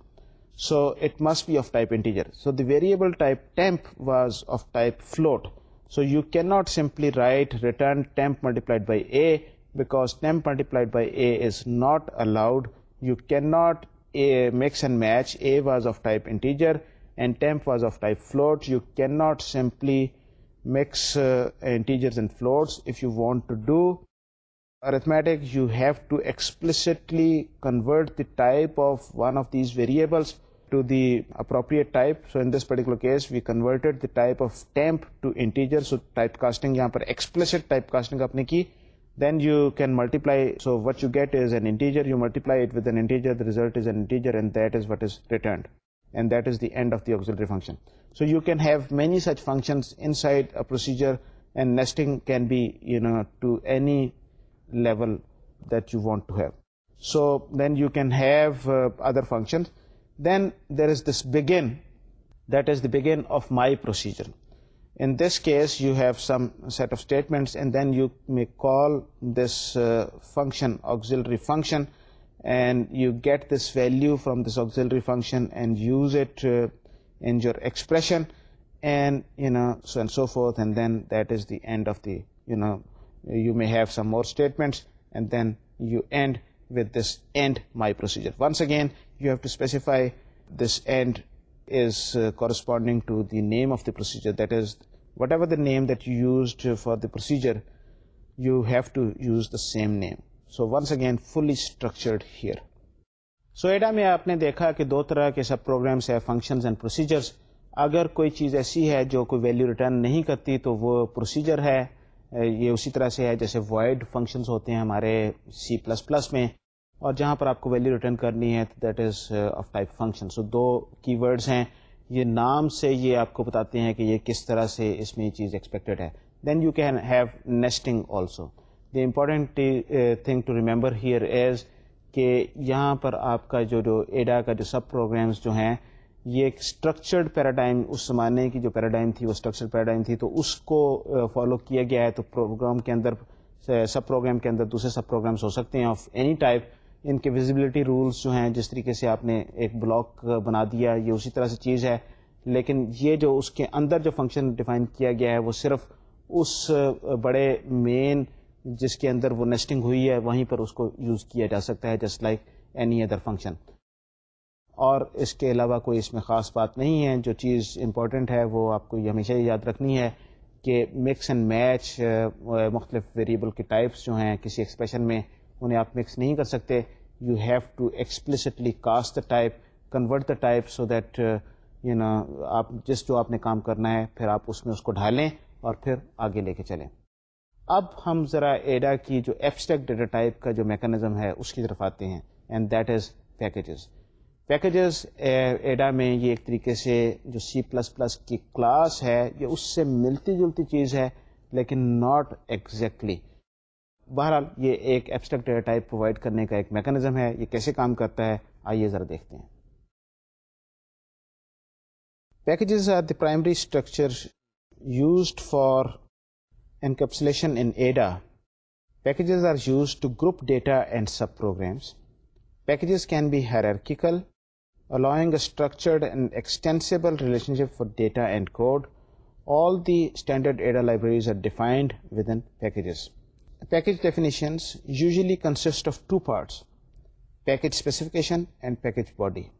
So it must be of type integer. So the variable type temp was of type float. So you cannot simply write return temp multiplied by a, because temp multiplied by a is not allowed. You cannot mix and match. A was of type integer and temp was of type float. You cannot simply mix uh, integers and floats. If you want to do arithmetic, you have to explicitly convert the type of one of these variables to the appropriate type. So in this particular case, we converted the type of temp to integer. So typecasting, yahan par explicit typecasting aapne ki. Then you can multiply, so what you get is an integer, you multiply it with an integer, the result is an integer, and that is what is returned, and that is the end of the auxiliary function. So you can have many such functions inside a procedure, and nesting can be, to any level that you want to have. So then you can have uh, other functions. Then there is this begin, that is the begin of my procedure. In this case, you have some set of statements, and then you may call this uh, function, auxiliary function, and you get this value from this auxiliary function and use it uh, in your expression, and so on and so forth, and then that is the end of the you may have some more statements and then you end with this end my procedure once again you have to specify this end is corresponding to the name of the procedure that is whatever the name that you used for the procedure you have to use the same name so once again fully structured here so Ada میں آپ نے دیکھا کہ دو طرح کے sub programs ہیں functions and procedures اگر کوئی چیز ایسی ہے جو کوئی ویلیو ریٹرن نہیں کرتی تو وہ پروسیجر ہے یہ اسی طرح سے ہے جیسے وائڈ فنکشنز ہوتے ہیں ہمارے سی پلس پلس میں اور جہاں پر آپ کو ویلیو ریٹرن کرنی ہے تو that is of type function so do key words ہیں یہ نام سے یہ آپ کو بتاتے ہیں کہ یہ کس طرح سے اس میں یہ چیز ایکسپیکٹڈ ہے then you can have nesting also the important thing to remember here is کہ یہاں پر آپ کا جو جو ایڈا کا جو سب پروگرامز جو ہیں یہ ایک اسٹرکچرڈ پیراڈائم اس زمانے کی جو پیراڈائم تھی وہ اسٹرکچر پیراڈائم تھی تو اس کو فالو کیا گیا ہے تو پروگرام کے اندر سب پروگرام کے اندر دوسرے سب پروگرامس ہو سکتے ہیں آف اینی ٹائپ ان کے ویزیبلٹی رولس جو ہیں جس طریقے سے آپ نے ایک بلاک بنا دیا یہ اسی طرح سے چیز ہے لیکن یہ جو اس کے اندر جو فنکشن ڈیفائن کیا گیا ہے وہ صرف اس بڑے مین جس کے اندر وہ نیسٹنگ ہوئی ہے وہیں پر اس کو یوز کیا جا سکتا ہے just like any other function اور اس کے علاوہ کوئی اس میں خاص بات نہیں ہے جو چیز امپورٹنٹ ہے وہ آپ کو یہ ہمیشہ ہی یاد رکھنی ہے کہ مکس اینڈ میچ مختلف ویریبل کے ٹائپس جو ہیں کسی ایکسپریشن میں انہیں آپ مکس نہیں کر سکتے you have to explicitly cast the type convert the type so that you know آپ جس جو آپ نے کام کرنا ہے پھر آپ اس میں اس کو ڈھالیں اور پھر آگے لے کے چلیں اب ہم ذرا ایڈا کی جو ایپسٹیکٹ ڈیٹا ٹائپ کا جو میکانزم ہے اس کی طرف آتے ہیں and that is packages packages Ada میں یہ ایک طریقے سے جو سی پلس پلس کی کلاس ہے یہ اس سے ملتی جلتی چیز ہے لیکن ناٹ ایگزیکٹلی بہرحال یہ ایک ایبسٹرکٹ ڈیٹا ٹائپ پرووائڈ کرنے کا ایک میکانزم ہے یہ کیسے کام کرتا ہے آئیے ذرا دیکھتے ہیں packages are the primary structure used for encapsulation in Ada packages are use to group data and subprograms packages can be hierarchical allowing a structured and extensible relationship for data and code. All the standard Ada libraries are defined within packages. Package definitions usually consist of two parts, package specification and package body.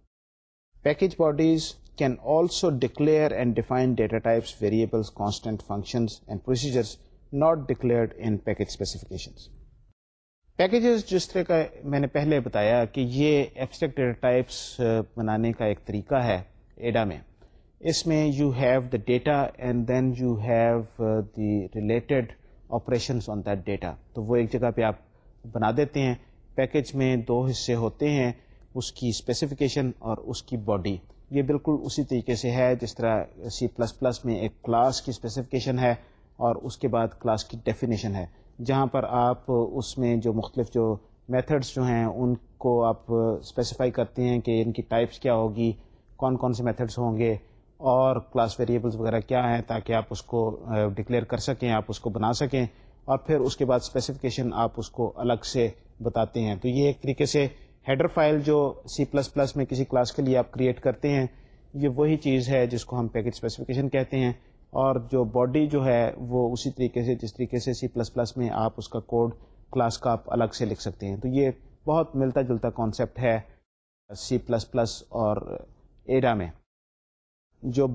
Package bodies can also declare and define data types, variables, constant, functions, and procedures not declared in package specifications. Packages جس طرح کا میں نے پہلے بتایا کہ یہ data types بنانے کا ایک طریقہ ہے ایڈا میں اس میں you have the data and then you have the related operations on that data تو وہ ایک جگہ پہ آپ بنا دیتے ہیں پیکیج میں دو حصے ہوتے ہیں اس کی اسپیسیفکیشن اور اس کی باڈی یہ بالکل اسی طریقے سے ہے جس طرح سی پلس پلس میں ایک کلاس کی اسپیسیفکیشن ہے اور اس کے بعد کلاس کی ڈیفینیشن ہے جہاں پر آپ اس میں جو مختلف جو میتھڈس جو ہیں ان کو آپ اسپیسیفائی کرتے ہیں کہ ان کی ٹائپس کیا ہوگی کون کون سے میتھڈس ہوں گے اور کلاس ویریبلس وغیرہ کیا ہیں تاکہ آپ اس کو ڈکلیئر کر سکیں آپ اس کو بنا سکیں اور پھر اس کے بعد اسپیسیفکیشن آپ اس کو الگ سے بتاتے ہیں تو یہ ایک طریقے سے ہیڈر فائل جو سی پلس پلس میں کسی کلاس کے لیے آپ کریٹ کرتے ہیں یہ وہی چیز ہے جس کو ہم پیکج اسپیسیفکیشن کہتے ہیں اور جو باڈی جو ہے وہ اسی طریقے سے جس طریقے سے سی پلس پلس میں آپ اس کا کوڈ کلاس کا آپ الگ سے لکھ سکتے ہیں تو یہ بہت ملتا جلتا کانسیپٹ ہے سی پلس پلس اور ایڈا میں جو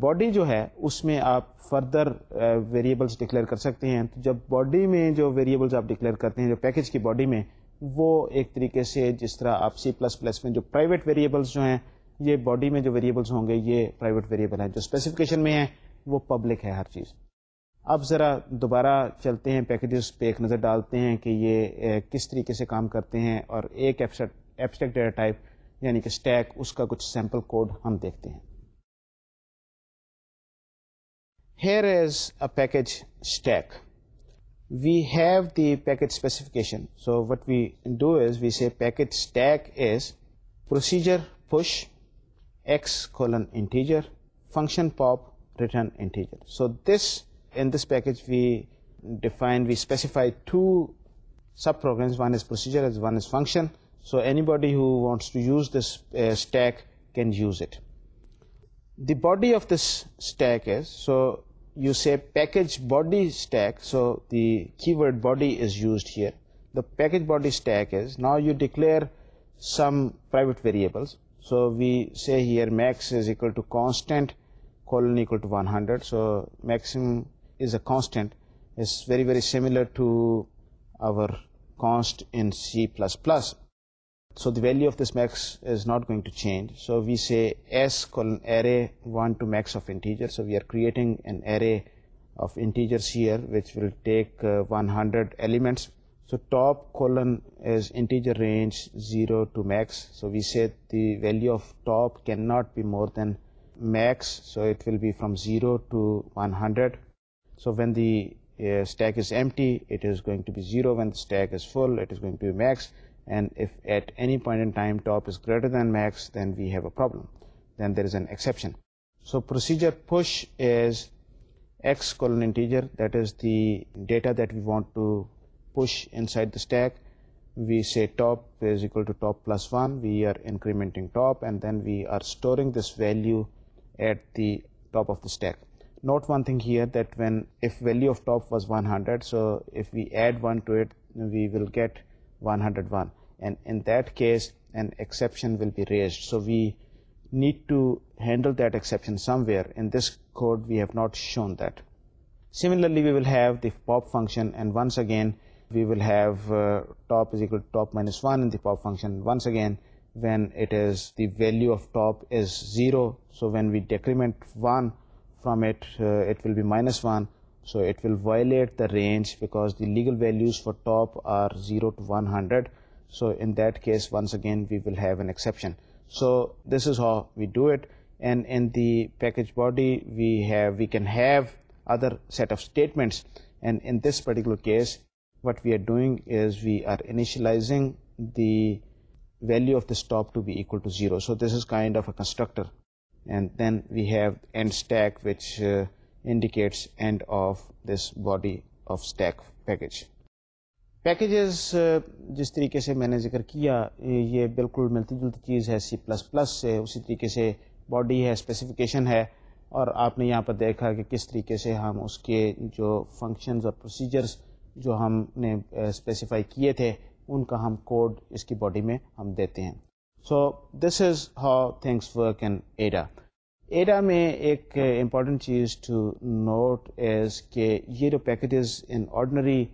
باڈی جو ہے اس میں آپ فردر ویریبلس ڈکلیئر کر سکتے ہیں تو جب باڈی میں جو ویریبلس آپ ڈکلیئر کرتے ہیں جو پیکج کی باڈی میں وہ ایک طریقے سے جس طرح آپ سی پلس پلس میں جو پرائیویٹ ویریبلس جو ہیں یہ باڈی میں جو ویریبلس ہوں گے یہ پرائیویٹ ویریبل ہیں جو اسپیسیفکیشن میں ہیں وہ پبلک ہے ہر چیز اب ذرا دوبارہ چلتے ہیں پیکیجز پہ ایک نظر ڈالتے ہیں کہ یہ کس طریقے سے کام کرتے ہیں اور ایک ڈیٹا ٹائپ یعنی کہ اسٹیک اس کا کچھ سیمپل کوڈ ہم دیکھتے ہیں here is a package stack we have the package specification so what we do is we package stack is procedure push X colon interior function pop return integer. So this, in this package we specify two subprograms, one is procedure as one is function. So anybody who wants to use this uh, stack can use it. The body of this stack is, so you say package body stack, so the keyword body is used here. The package body stack is, now you declare some private variables. So we say here max is equal to constant colon equal to 100. So maximum is a constant. It's very, very similar to our const in C++. So the value of this max is not going to change. So we say s colon array 1 to max of integer. So we are creating an array of integers here which will take uh, 100 elements. So top colon is integer range 0 to max. So we say the value of top cannot be more than max, so it will be from 0 to 100. So when the uh, stack is empty, it is going to be 0. When the stack is full, it is going to be max. And if at any point in time top is greater than max, then we have a problem. Then there is an exception. So procedure push is x colon integer, that is the data that we want to push inside the stack. We say top is equal to top plus 1, we are incrementing top, and then we are storing this value at the top of the stack. Note one thing here, that if value of top was 100, so if we add 1 to it, we will get 101, and in that case an exception will be raised. So we need to handle that exception somewhere. In this code we have not shown that. Similarly, we will have the pop function, and once again we will have uh, top is equal to top minus 1 in the pop function. Once again when it is the value of top is 0. So when we decrement 1 from it, uh, it will be minus 1. So it will violate the range because the legal values for top are 0 to 100. So in that case, once again, we will have an exception. So this is how we do it. And in the package body, we can have other set of statements. And in this particular case, what we are doing is we are initializing the value of the stop to be equal to 0. So this is kind of a constructor. And then we have end stack which uh, indicates end of this body of stack package. Packages uh, جس طریقے سے میں نے ذکر کیا یہ بالکل ملتی جلتی چیز ہے سی پلس پلس سے اسی طریقے سے باڈی ہے اسپیسیفیکیشن ہے اور آپ نے یہاں پر دیکھا کہ کس طریقے سے ہم اس کے جو فنکشنز اور پروسیجرز جو ہم نے اسپیسیفائی uh, کیے تھے ان کا ہم کوڈ اس کی باڈی میں ہم دیتے ہیں so this is how things work in Ada Ada میں ایک امپورٹنٹ چیز ٹو نوٹ ایز کہ یہ جو packages in ordinary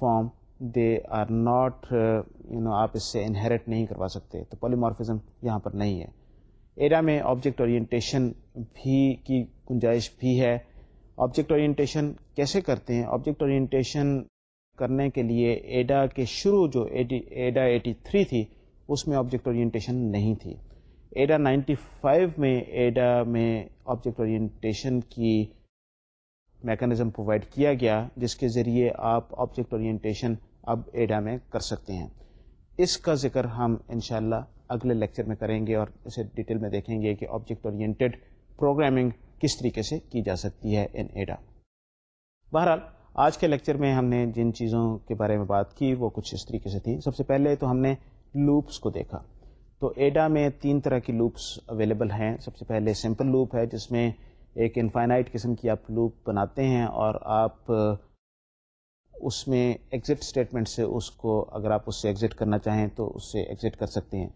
form they are not you know آپ اس سے انہیریٹ نہیں کروا سکتے تو پولیمارفزم یہاں پر نہیں ہے ایڈا میں آبجیکٹ اورینٹیشن بھی کی گنجائش بھی ہے آبجیکٹ اورینٹیشن کیسے کرتے ہیں آبجیکٹ اورینٹیشن کرنے کے لیے ایڈا کے شروع جو ایڈا ایٹی تھری تھی اس میں آبجیکٹ اورینٹیشن نہیں تھی ایڈا نائنٹی فائیو میں ایڈا میں آبجیکٹ اورینٹیشن کی میکانزم پرووائڈ کیا گیا جس کے ذریعے آپ آبجیکٹ اورینٹیشن اب ایڈا میں کر سکتے ہیں اس کا ذکر ہم انشاءاللہ اگلے لیکچر میں کریں گے اور اسے ڈیٹیل میں دیکھیں گے کہ آبجیکٹ اورینٹیڈ پروگرامنگ کس طریقے سے کی جا سکتی ہے ان ایڈا بہرحال آج کے لیکچر میں ہم نے جن چیزوں کے بارے میں بات کی وہ کچھ اس طریقے سے تھیں سب سے پہلے تو ہم نے لوپس کو دیکھا تو ایڈا میں تین طرح کی لوپس اویلیبل ہیں سب سے پہلے سمپل لوپ ہے جس میں ایک انفائنائٹ قسم کی آپ لوپ بناتے ہیں اور آپ اس میں ایگزٹ اسٹیٹمنٹ سے اس کو اگر آپ اس سے ایگزٹ کرنا چاہیں تو اس سے ایگزٹ کر سکتے ہیں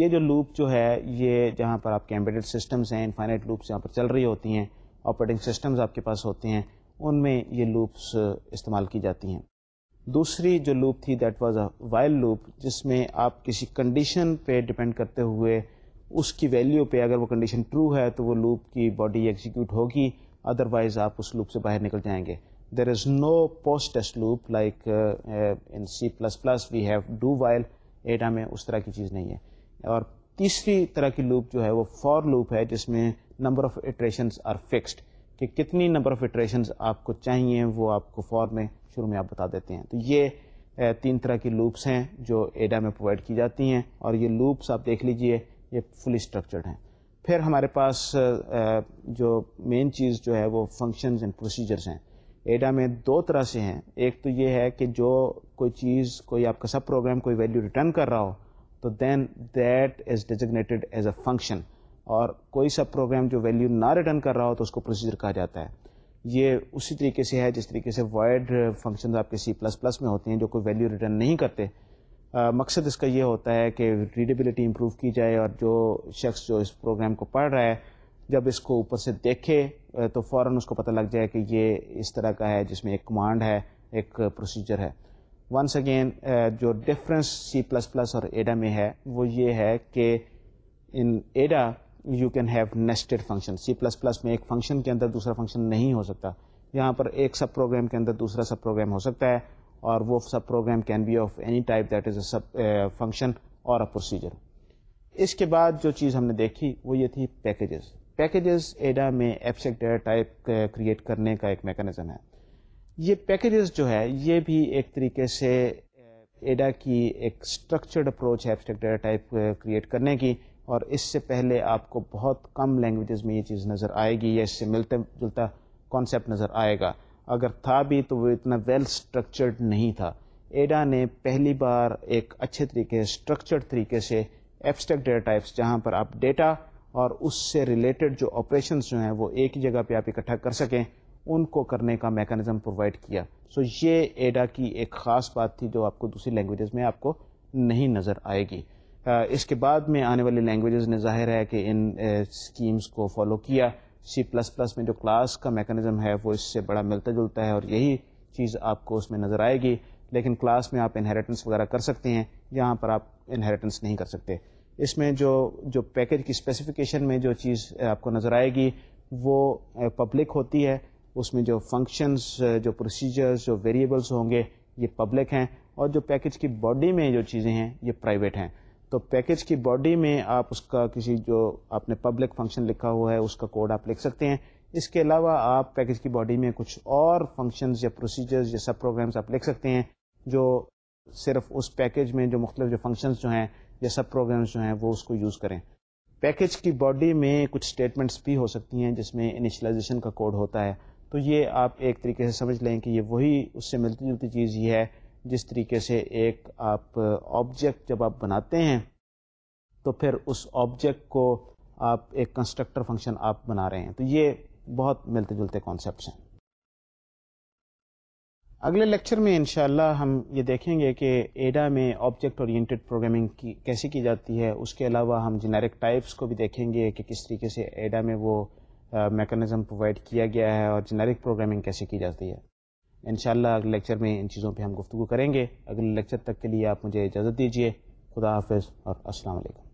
یہ جو لوپ جو ہے یہ جہاں پر آپ کے کیمبیڈ سسٹمز ہیں انفائنائٹ لوپس یہاں پر چل رہی ہوتی ہیں آپریٹنگ سسٹمز آپ کے پاس ہوتے ہیں ان میں یہ لوپس استعمال کی جاتی ہیں دوسری جو لوپ تھی that was a while loop جس میں آپ کسی کنڈیشن پہ ڈپینڈ کرتے ہوئے اس کی ویلیو پہ اگر وہ کنڈیشن ٹرو ہے تو وہ لوپ کی باڈی ایگزیکیوٹ ہوگی ادر وائز آپ اس لوپ سے باہر نکل جائیں گے there is no post test loop like in C plus plus we have do while Ada میں اس طرح کی چیز نہیں ہے اور تیسری طرح کی لوپ جو ہے وہ فور لوپ ہے جس میں number of iterations are fixed کہ کتنی نمبر آف اٹریشنز آپ کو چاہیے وہ آپ کو فور میں شروع میں آپ بتا دیتے ہیں تو یہ تین طرح کی لوپس ہیں جو ایڈا میں پرووائڈ کی جاتی ہیں اور یہ لوپس آپ دیکھ لیجئے یہ فلی اسٹرکچرڈ ہیں پھر ہمارے پاس جو مین چیز جو ہے وہ فنکشنز اینڈ پروسیجرز ہیں ایڈا میں دو طرح سے ہیں ایک تو یہ ہے کہ جو کوئی چیز کوئی آپ کا سب پروگرام کوئی ویلیو ریٹرن کر رہا ہو تو then that is designated as a function اور کوئی سا پروگرام جو ویلیو نہ ریٹرن کر رہا ہو تو اس کو پروسیجر کہا جاتا ہے یہ اسی طریقے سے ہے جس طریقے سے وائڈ فنکشنز آپ کے سی پلس پلس میں ہوتے ہیں جو کوئی ویلیو ریٹرن نہیں کرتے مقصد اس کا یہ ہوتا ہے کہ ریڈیبلٹی امپروو کی جائے اور جو شخص جو اس پروگرام کو پڑھ رہا ہے جب اس کو اوپر سے دیکھے تو فوراً اس کو پتہ لگ جائے کہ یہ اس طرح کا ہے جس میں ایک کمانڈ ہے ایک پروسیجر ہے ونس اگین جو ڈفرینس سی پلس پلس اور ایڈا میں ہے وہ یہ ہے کہ in Ada you can have nested function C plus plus میں ایک فنکشن کے اندر دوسرا فنکشن نہیں ہو سکتا یہاں پر ایک سب پروگرام کے اندر دوسرا سب پروگرام ہو سکتا ہے اور وہ sub program can be of any type that is a sub function اور اے پروسیجر اس کے بعد جو چیز ہم نے دیکھی وہ یہ تھی پیکیجز پیکیجز ایڈا میں ایبسیکٹ ڈیٹا ٹائپ کریٹ کرنے کا ایک میکینزم ہے یہ پیکیجز جو ہے یہ بھی ایک طریقے سے uh, ایڈا کی ایک اسٹرکچرڈ اپروچ ہے ایبسٹیکٹ ڈیٹا ٹائپ کریٹ کرنے کی اور اس سے پہلے آپ کو بہت کم لینگویجز میں یہ چیز نظر آئے گی یا اس سے ملتے جلتا کانسیپٹ نظر آئے گا اگر تھا بھی تو وہ اتنا ویل سٹرکچرڈ نہیں تھا ایڈا نے پہلی بار ایک اچھے طریقے اسٹرکچرڈ طریقے سے ایبسٹیکٹ ڈیٹا ٹائپس جہاں پر آپ ڈیٹا اور اس سے ریلیٹڈ جو آپریشنس جو ہیں وہ ایک ہی جگہ پہ آپ اکٹھا کر سکیں ان کو کرنے کا میکانزم پرووائڈ کیا سو so یہ ایڈا کی ایک خاص بات تھی جو آپ کو دوسری لینگویجز میں آپ کو نہیں نظر آئے گی اس کے بعد میں آنے والی لینگویجز نے ظاہر ہے کہ ان اسکیمس کو فالو کیا سی پلس پلس میں جو کلاس کا میکانزم ہے وہ اس سے بڑا ملتا جلتا ہے اور یہی چیز آپ کو اس میں نظر آئے گی لیکن کلاس میں آپ انہریٹنس وغیرہ کر سکتے ہیں یہاں پر آپ انہریٹنس نہیں کر سکتے اس میں جو جو پیکیج کی اسپیسیفکیشن میں جو چیز آپ کو نظر آئے گی وہ پبلک ہوتی ہے اس میں جو فنکشنز جو پروسیجرز جو ویریبلس ہوں گے یہ پبلک ہیں اور جو پیکیج کی باڈی میں جو چیزیں ہیں یہ پرائیویٹ ہیں تو پیکج کی باڈی میں آپ اس کا کسی جو آپ نے پبلک فنکشن لکھا ہوا ہے اس کا کوڈ آپ لکھ سکتے ہیں اس کے علاوہ آپ پیکج کی باڈی میں کچھ اور فنکشنز یا پروسیجرز یا سب پروگرامز آپ لکھ سکتے ہیں جو صرف اس پیکج میں جو مختلف جو فنکشنز جو ہیں یا سب پروگرامز جو ہیں وہ اس کو یوز کریں پیکج کی باڈی میں کچھ اسٹیٹمنٹس بھی ہو سکتی ہیں جس میں انیشلائزیشن کا کوڈ ہوتا ہے تو یہ آپ ایک طریقے سے سمجھ لیں کہ یہ وہی اس سے ملتی جلتی چیز یہ ہے جس طریقے سے ایک آپ آبجیکٹ جب آپ بناتے ہیں تو پھر اس آبجیکٹ کو آپ ایک کنسٹرکٹر فنکشن آپ بنا رہے ہیں تو یہ بہت ملتے جلتے کانسیپٹس ہیں اگلے لیکچر میں انشاءاللہ ہم یہ دیکھیں گے کہ ایڈا میں آبجیکٹ اورینٹیڈ پروگرامنگ کی کیسی کی جاتی ہے اس کے علاوہ ہم جنیرک ٹائپس کو بھی دیکھیں گے کہ کس طریقے سے ایڈا میں وہ میکانزم پرووائڈ کیا گیا ہے اور جنیرک پروگرامنگ کیسے کی جاتی ہے انشاءاللہ شاء اگلے لیکچر میں ان چیزوں پہ ہم گفتگو کریں گے اگلے لیکچر تک کے لیے آپ مجھے اجازت دیجیے خدا حافظ اور السلام علیکم